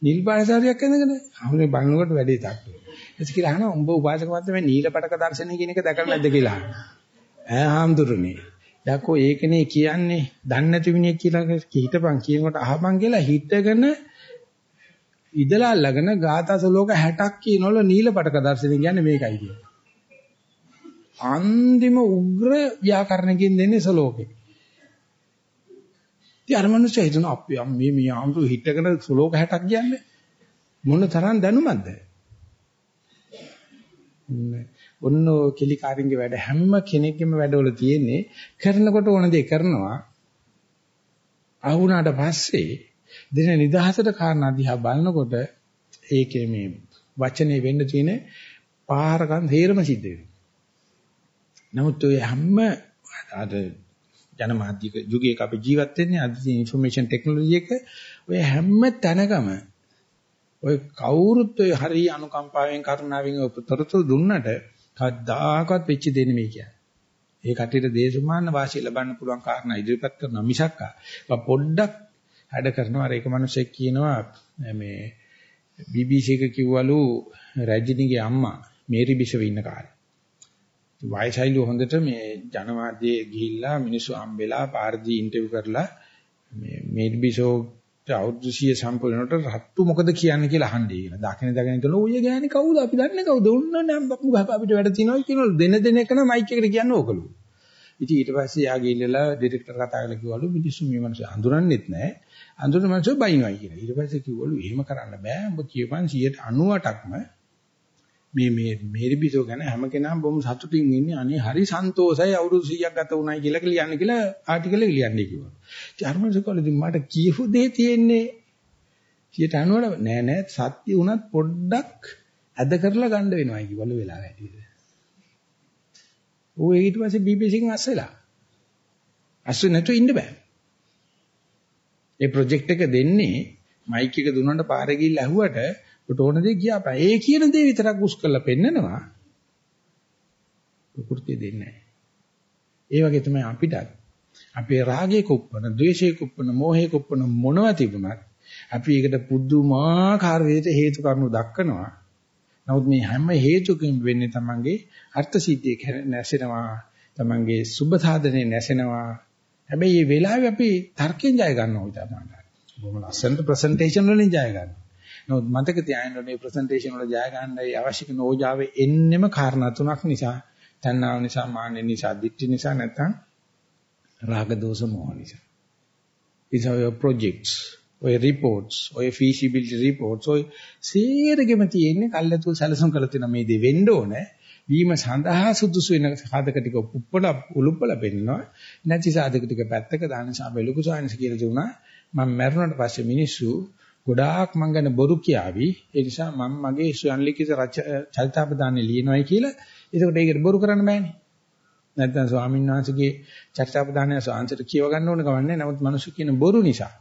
නිල් පාට සාරියක් ඇඳගෙන හාමුදුරනේ බලනකොට වැඩි තක්කු. ඒක කියලා අහනවා උඹ උපාසක මැද්ද මේ නීලපටක දර්ශනය කියන එක දැකලා නැද්ද කියලා. ඈ හාමුදුරනේ යකෝ ඒකනේ කියන්නේ දන්නේ නැති මිනිහෙක් කියලා හිටපන් කියනකොට අහපන් කියලා හිටගෙන ඉදලා අල්ලගෙන ගාථා සලෝක 60ක් කියනවල නීලපටක දර්ශනය කියන්නේ මේකයි කියන්නේ. අන්තිම උග්‍ර ව්‍යාකරණකින් දෙන්නේ සලෝකේ. ඉතින් අර මිනිස්සු හිතන අපි මේ මේ ආම්තු හිටගෙන සලෝක 60ක් කියන්නේ මොන තරම් දැනුමක්ද? ඔන්න කෙලිකාරින්ගේ වැඩ හැම කෙනෙක්ගේම වැඩවල තියෙන්නේ කරනකොට ඕන දේ කරනවා අහුණාට පස්සේ දෙන නිදහසට කාරණා දිහා බලනකොට ඒකේ මේ වචනේ වෙන්න තියෙන පාරකම් තේරම සිද්ධ වෙනවා. නමුත් ඔය හැම අර ජනමාධ්‍යක යුගයක අපි ජීවත් වෙන්නේ අද ඉන්ෆර්මේෂන් ටෙක්නොලොජි එක ඔය හැම තැනකම ඔය කවුරුත් ඔය හරි අනුකම්පාවෙන් කරුණාවෙන් උපතරතු දුන්නට කවදාකවත් වෙච්ච දෙ නෙමෙයි කියන්නේ. ඒ කටියට දේශමාන වාසිය ලබන්න පුළුවන් කාරණා ඉදිරිපත් කරන මිසක් පොඩ්ඩක් හැඩ කරනවා ඒක මිනිස්සෙක් කියනවා මේ BBC එක කිව්වලු රජිනිගේ අම්මා මේරි බිෂව ඉන්න කාලේ. වයසයිලු හොඳට මේ ජනමාධ්‍යයේ ගිහිල්ලා මිනිස්සු හම්බෙලා පාරදී ඉන්ටර්විව් කරලා මේ මේරි බිෂෝ අවුරුදු 100 සම්පූර්ණට රත්තු මොකද කියන්නේ කියලා අහන්නේ කියලා. දකින දකින ඉතල ඔය ගෑණි කවුද අපි දන්නේ කවුද? උන්න නම් අපිට වැඩ තියෙනවා කියනවලු දෙන දෙන එක නම් මයික් එකට කියන්නේ ඕකලු. ඉතින් ඊට පස්සේ යා ගිහිල්ලා ඩිරෙක්ටර් කතා කරලා කිව්වලු මිනිස්සු මේ මිනිස්සු අඳුරන්නෙත් නැහැ. අඳුරන මිනිස්සු බයින්වයි කියලා. ඊට පස්සේ කිව්වලු එහෙම කරන්න බෑ. උඹ කියපන් 98%ක්ම මේ මේ මේරි බිසෝ ගැන හැම කෙනාම බොහොම සතුටින් ඉන්නේ අනේ හරි සන්තෝෂයි අවුරුදු 100ක් ගත වුණයි කියලා ලියන්න කියලා ආටිකල් එක ලියන්නේ කිව්වා. ජර්මන්සකෝලේදී මට කියපු දේ තියෙන්නේ 90 නෑ නෑ සත්‍ය උනත් පොඩ්ඩක් ඇද කරලා ගන්න වෙනවයි කිව්වලු වෙලාව ඇටිද. ඌ ඊට පස්සේ BBC එකෙන් අස්සලා. අස්සු නැතු ඉන්න බෑ. ඒ ප්‍රොජෙක්ට් එක දෙන්නේ මයික් එක දුන්නාට පාරේ ගිහිල්ලා ඇහුවට ඔට ඕන දේ කියපෑ. ඒ කියන දේ විතරක් උස් කරලා පෙන්නනවා. ප්‍රകൃතිය දෙන්නේ නැහැ. ඒ වගේ තමයි අපිටත් අපේ රාගයේ කුප්පන, ද්වේෂයේ කුප්පන, මෝහයේ කුප්පන මොනව තිබුණත් අපි ඒකට පුදුමාකාර විදිහට හේතු කාරණු දක්වනවා. නමුත් මේ හැම හේතුකින් වෙන්නේ තමන්ගේ අර්ථ සිද්ධිය නැසෙනවා. තමන්ගේ සුබ සාධනේ නැසෙනවා. හැබැයි මේ වෙලාවේ අපි තර්කයෙන් ජය ගන්න ඕනේ තමයි. බොහොම ලස්සනට ප්‍රසන්ටේෂන් වලින් ජය ගන්නවා. නමුත් මතක තියාගන්න ඕනේ ප්‍රසන්ටේෂන් වල ජය ගන්නයි අවශ්‍ය කරන ඕජාවේ එන්නෙම කාරණා තුනක් නිසා, තණ්හාව නිසා, මාන්න නිසා, දික්ටි නිසා නැත්නම් රාග දෝෂ මොහ නිසා. these are your projects. ඔය reports ඔය feasibility reports ඔය සේරගෙම තියෙන්නේ කල්ලාතු සැලසුම් කරලා තියෙන මේ දේ වෙන්න ඕනේ. වීම සඳහා සුදුසු වෙන සාධක ටික උප්පල උලුප්පල පෙන්නනවා. නැති සාධක ටික පැත්තක දාන සාම ලොකු සායනස් කියලා දුනා මම මැරුණාට පස්සේ මිනිස්සු ගොඩාක් මං ගැන බොරු කියාවි ඒ නිසා මම මගේ ස්වයන්ලිඛිත චරිතාපදානේ ලියනවායි කියලා එතකොට ඒකට බොරු කරන්න බෑනේ නැත්නම් ස්වාමීන් වහන්සේගේ චර්චාපදානය සාංශයට කියව ගන්න ඕන කවන්නේ. නමුත් මිනිස්සු කියන බොරු නිසා.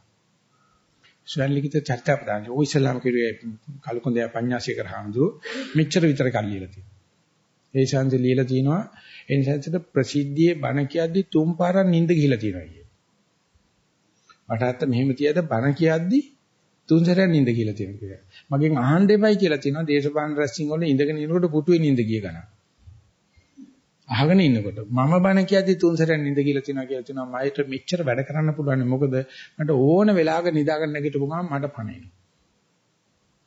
ස්වයංලිඛිත චර්චාපදානය. ඔය ඉස්ලාම් කිරුවේ කලකොන්දේ පඤ්ඤාසික කරහඳු මෙච්චර විතර කල්ලියලා තියෙනවා. ඒ ශාන්ති ලියලා තිනවා ඒ නිසා ප්‍රසිද්ධියේ බණ කියද්දි තුන් පාරක් නිින්ද ගිහිලා තියෙනවා කියේ. මටත් මෙහෙම තියද බණ කියද්දි තුන් සැරයක් නිින්ද කියලා තියෙනවා කියලා. මගෙන් අහන්න දෙපයි කියලා තියෙනවා දේශපාලන රැස්සින් වල ඉඳගෙන ඉනකොට පුටුවේ නිින්ද ගිය ගණන්. අහගෙන ඉන්නකොට මම බණ කියද්දි තුන් සැරයක් නිින්ද කියලා තියෙනවා කියලා තියෙනවා මයිට මෙච්චර වැඩ කරන්න පුළුවන් මොකද මට ඕන වෙලාවක නිදාගන්න නැගිටපු ගමන් මට පණේනවා.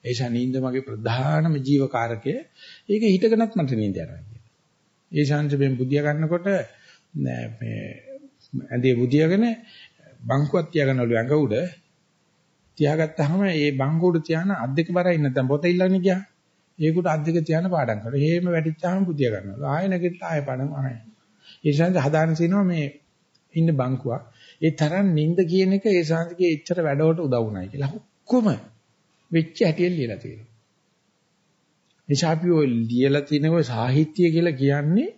ඒෂා නිින්ද මගේ ප්‍රධානම ජීවකාරකය. ඒක හිතගෙනත් මට නිින්ද යනවා කියන්නේ. ඒ ශාන්තියෙන් බුදියා ගන්නකොට මේ ඇඳේ බුදියාගෙන බංකුවක් තියාගන්නලු ඇඟ උඩ තියාගත්තාම ඒ බංකුව උඩ තියාන අත් දෙක බරයි නැත්නම් පොත ඉල්ලන්නේ ගියා. ඒකට අත් දෙක තියාන පාඩම් කරලා. එහෙම වැටිච්චාම බුදියා ගන්නලු. ආයෙ නැගිටලා ආයෙ පාඩම් ආයෙ. ඒ ශාන්ති හදාන තිනවා මේ ඉන්න බංකුවක්. ඒ තරම් නිින්ද කියන එක ඒ ශාන්තිගේ එච්චර වැඩවලට උදව් වුණයි කියලා. ඔක්කොම වෙච්ච හැටියෙන් ලියලා තියෙනවා. නිසා අපි ඔය ලියලා තින ඔය සාහිත්‍ය කියලා කියන්නේ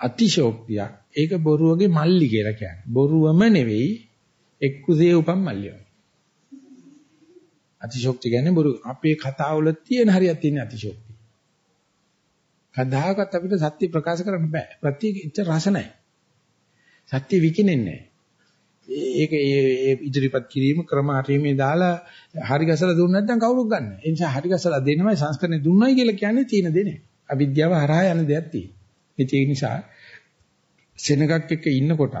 අතිශෝක්තියක්. ඒක බොරුවගේ මල්ලි කියලා කියන්නේ. බොරුවම නෙවෙයි එක්කුසේ උපන් මල්ලිය. අතිශෝක්ති කියන්නේ බොරු. අපේ කතාවල තියෙන හරියක් තියෙන අතිශෝක්තිය. කදාකත් අපිට සත්‍ය ප්‍රකාශ කරන්න බෑ. ප්‍රත්‍යක්ෂ රස නැහැ. සත්‍ය විකිනෙන්නේ නැහැ. ඒක ඒ ඉදිරිපත් කිරීම ක්‍රම හරීමේ දාලා හරි ගසලා දුන්නේ නැත්නම් කවුරුත් ගන්න. ඒ නිසා හරි ගසලා දෙනවයි සංස්කරණය දුන්නයි කියලා කියන්නේ තීන දෙනේ. අවිද්‍යාව හරහා යන දෙයක් තියෙනවා. ඒ නිසා සෙනගක් එක්ක ඉන්නකොටත්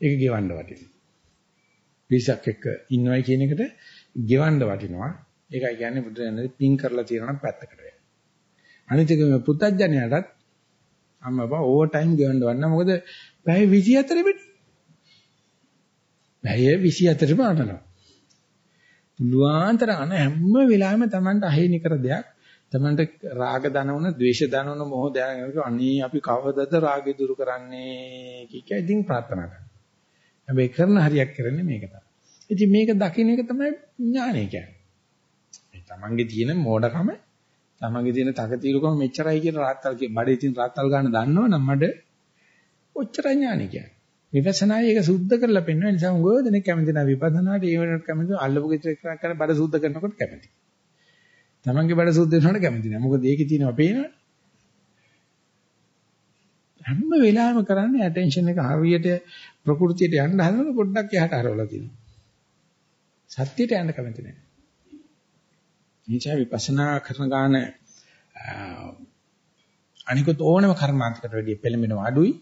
ඒක ගෙවන්න වටිනවා. පිරිසක් එක්ක ඉන්නවයි කියන එකට ගෙවන්න වටිනවා. ඒකයි කියන්නේ බුදුරජාණන් පින් කරලා තියෙනවා නම් පැත්තකට වෙන්න. අනිත් එක මේ පුත්තජනයටත් අම්මා ඕවර් ටයිම් ගෙවන්න වන්න මොකද පැය 24 වෙන්නේ පැය 24ම අනනවා. පුළුවන්තර අන හැම වෙලාවෙම Tamanට අහිමි කර දෙයක් Tamanට රාග දනවන, ද්වේෂ දනවන, මොහ දනවන අනේ අපි කවදද රාගෙ දුරු කරන්නේ කික ඉතින් ප්‍රාර්ථනා කරනවා. හැබැයි කරන හරියක් කරන්නේ මේක තමයි. ඉතින් මේක දකින්න එක තමයි ඥානය කියන්නේ. මේ Tamanගේ තියෙන මෝඩකම, Tamanගේ තියෙන තකතිරුකම මෙච්චරයි කියන රාත්තල් කියන බඩේ තියෙන රාත්තල් ගන්න දන්නවනම් මඩ ඔච්චරයි ඥානය කියන්නේ. විපස්සනායි ඒක සුද්ධ කරලා පෙන්වන නිසා උගෝ දෙනෙක් කැමති නැහැ විපස්සනාට ඒ වෙනකොට කැමති අල්ලපු ගෙදර එක්කක් කරන බඩ සුද්ධ කරනකොට කැමති. තමන්ගේ බඩ සුද්ධ වෙනවට කැමති නැහැ. මොකද ඒකේ තියෙනවා පේනවනේ. හැම වෙලාවෙම කරන්නේ ඇටෙන්ෂන් එක හරියට ප්‍රകൃතියට යන්න හදනකොට පොඩ්ඩක් එහාට හරවලා තියෙනවා. සත්‍යයට යන්න කැමති නැහැ. නිචා විපස්සනා කරන ගාන අනිකුත් ඕනම කර්මාන්තයකට වැඩිය පෙළඹෙනවා අඩුයි.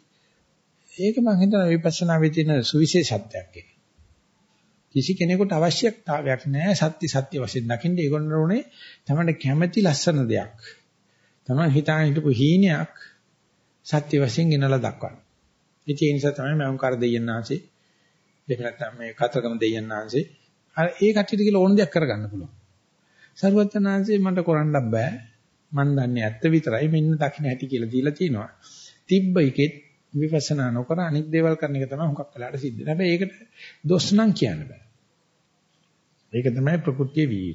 ඒක මම හිතනවා විපස්සනා වෙ තියෙන සුවිශේෂත්වයක් ඒක. කිසි කෙනෙකුට අවශ්‍යතාවයක් නැහැ සත්‍ය සත්‍ය වශයෙන් දකින්න ඒගොල්ලෝ උනේ තමයි කැමැති ලස්සන දෙයක්. තමයි හිතාන හිටපු හීනයක් සත්‍ය වශයෙන් ගෙනලා දක්වන්න. ඉතින් ඒ නිසා තමයි මම කර දෙයයන් ආංශේ දෙක නැත්නම් මේ කතරගම දෙයයන් ආංශේ අර ඒ කට්ටියට කියලා ඕන දෙයක් කරගන්න පුළුවන්. සර්වඥාන්සේ මට කරන්න බෑ. මන් දන්නේ ඇත්ත විතරයි මෙන්න දකින්න ඇති කියලා දීලා තිනවා. තිබ්බ එකෙත් විපස්සනා නොකර අනික් දේවල් කරන එක තමයි හුඟක් වෙලාට සිද්ධ වෙන්නේ. හැබැයි ඒකට දොස් නම් කියන්න බෑ. ඒක තමයි ප්‍රകൃතිය වී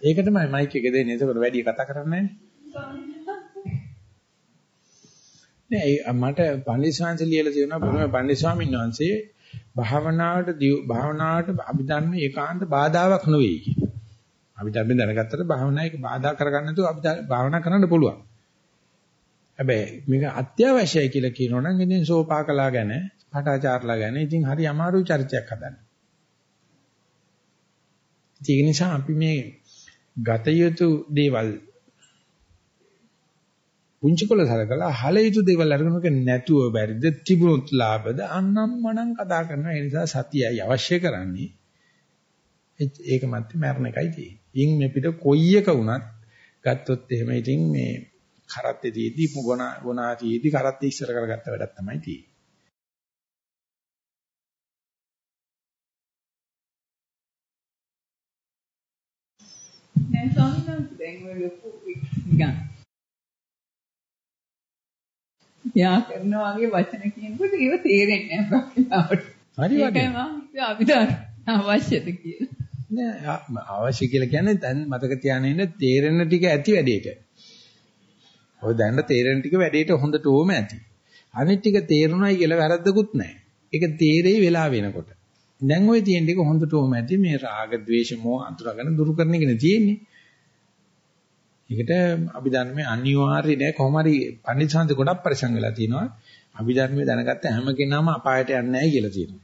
යුත්තේ. ඒක තමයි මයික් එක දෙන්නේ. ඒකට වැඩි කතා කරන්නේ නැහැ. නෑ මට පන්දිස්වාංශ ලියලා තියෙනවා බුදුම පන්දි ස්වාමීන් වහන්සේ භාවනාවට භාවනාවට අභිධර්ම ඒකාන්ත බාධාවක් නෙවෙයි කියලා. අභිධර්ම දැනගත්තට භාවනා එක බාධා කරගන්න නැතුව භාවනා කරන්න පුළුවන්. හැබැයි මේක අත්‍යවශ්‍යයි කියලා කියනවනම් ඉතින් සෝපාකලා ගැන, පාඨාචාර්ලා ගැන ඉතින් හරි අමාරු චරිතයක් හදන්න. ඒක නිසා අපි මේ ගත යුතු දේවල් පුංචි කොළ සලකලා හල යුතු දේවල් අරගෙන මේක නැතුව බැරිද තිබුණොත් ලාභද අන්නම් මනම් කතා කරනවා ඒ නිසා සතියයි අවශ්‍ය කරන්නේ ඒක මත් මරණ එකයි තියෙන්නේ. ඉන් මේ පිට කොයි එක වුණත් ගත්තොත් එහෙම ඉතින් මේ කරත්තේ තියදී ගොනා ගොනා තියදී කරත්තේ ඉස්සර කරගත්ත වැඩක් තමයි තියෙන්නේ. දැන් ස්වාමීන් වහන්සේ දැන් ඔය ලොකු නිකන් යා කරනවා වගේ වචන කියනකොට ඒව තේරෙන්නේ නැහැ හරි වගේ. ඒකයි මම අභිධර්ම අවශ්‍යද කියලා. නෑ අවශ්‍ය කියලා කියන්නේ දැන් මතක තියාගෙන ඉන්න තේරෙන ටික ඇති වැඩේට. ඔය දැන් තේරෙන ටික වැඩේට හොඳට ඕම ඇති. අනිත් ටික තේරුණයි කියලා වැරද්දකුත් නැහැ. ඒක තේරෙයි වෙලා වෙනකොට. දැන් ওই තියෙන එක හොඳටම ඇති මේ රාග, ద్వේෂ, මෝහ අඳුරගෙන දුරු කරන එකනේ තියෙන්නේ. ඒකට අභිධර්මයේ අනිවාර්ය නෑ කොහොම හරි පඬිසන්ත ගොඩක් පරිසං වෙලා තිනවා. අභිධර්මයේ දැනගත්ත හැම කෙනාම අපායට යන්නේ නැහැ කියලා තියෙනවා.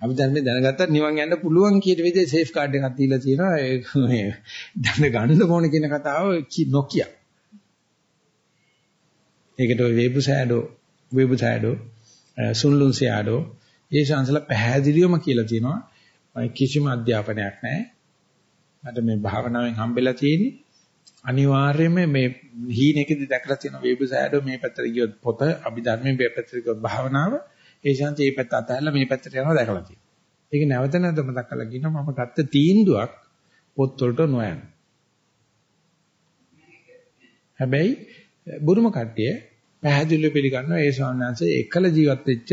අභිධර්මයේ දැනගත්ත නිවන් යන්න පුළුවන් කියන විදිහේ සේෆ් කාඩ් එකක් දීලා තියෙනවා. ඒක මේ දැනගන්න ඕන කියන කතාව නොකිය. ඒකට ওই වේබුසෑඩෝ වේබුසෑඩෝ සුන්ලුන්සෑඩෝ ඒ ශාන්සලා පැහැදිලිවම කියලා තියෙනවා. කිසිම අධ්‍යාපනයක් නැහැ. මට මේ භාවනාවෙන් හම්බෙලා තියෙන්නේ අනිවාර්යයෙන්ම මේ හීනෙකදී දැකලා තියෙන වේබුසෑඩෝ මේ පැත්තට ගියොත් පොත අභිධර්මයේ මේ පැත්තට ගියොත් භාවනාව ඒ ශාන්ති මේ පැත්ත අතහැරලා මේ පැත්තට යනවා දැකලා තියෙනවා. ඒක නැවත නැවත මතක් කරලා කියනවා මම ගත්ත තීන්දුවක් පොත් වලට නොයන්. හැබැයි බුරුම කට්ටිය පැහැදිලිව පිළිගන්නවා ඒ ශාන්වංශයේ එකල ජීවත් වෙච්ච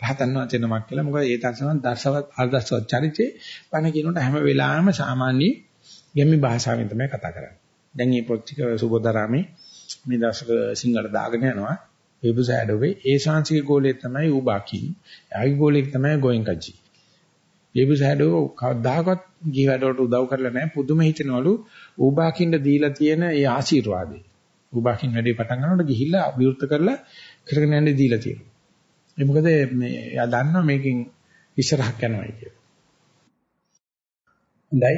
රහතන් වහන්සේ නමක් කියලා. මොකද ඒ තරසම දර්ශවත් ආදර්ශවත් චරිතේ බණ කියනකොට හැම වෙලාවෙම සාමාන්‍ය ගැමි භාෂාවෙන් තමයි කතා කරන්නේ. දැන් මේ පොත් ටික සුබෝධරාමේ මේ දවස්වල සිංහල දාගෙන යනවා. වේබුසෑඩෝවේ ඒ ශාන්සික ගෝලයේ තමයි ඌබාකින්. ආයි ගෝලයේ තමයි ගෝයින්කජි. වේබුසෑඩෝ කවදාකවත් ගිහ වැඩවලට උදව් කරලා නැහැ. පුදුම හිතනවලු ඌබාකින්ද දීලා තියෙන ඒ ආශිර්වාදේ. ඌබාකින් වැඩේ පටන් ගන්නකොට ගිහිල්ලා අභිවෘත කරලා කරගෙන යන්න දීලා තියෙනවා. ඒ මොකද මේ එයා දන්නවා මේකෙන් ඉස්සරහක් යනවා කියලා. හොඳයි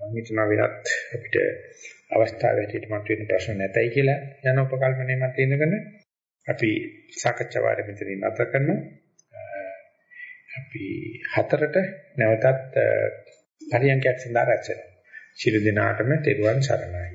මම හිතනවා විරත් අපිට අවස්ථාව හැටියට මතුවෙන ප්‍රශ්න නැතයි කියලා යන උපකල්පනයේ මත ඉඳගෙන අපි සාකච්ඡා වාරය මෙතනින් නැවත කරනවා. අපි හතරට නැවතත් පරියන්කයක් සඳහා රැස් වෙනවා. ශිරු දිනාටම තෙරුවන් සරණයි.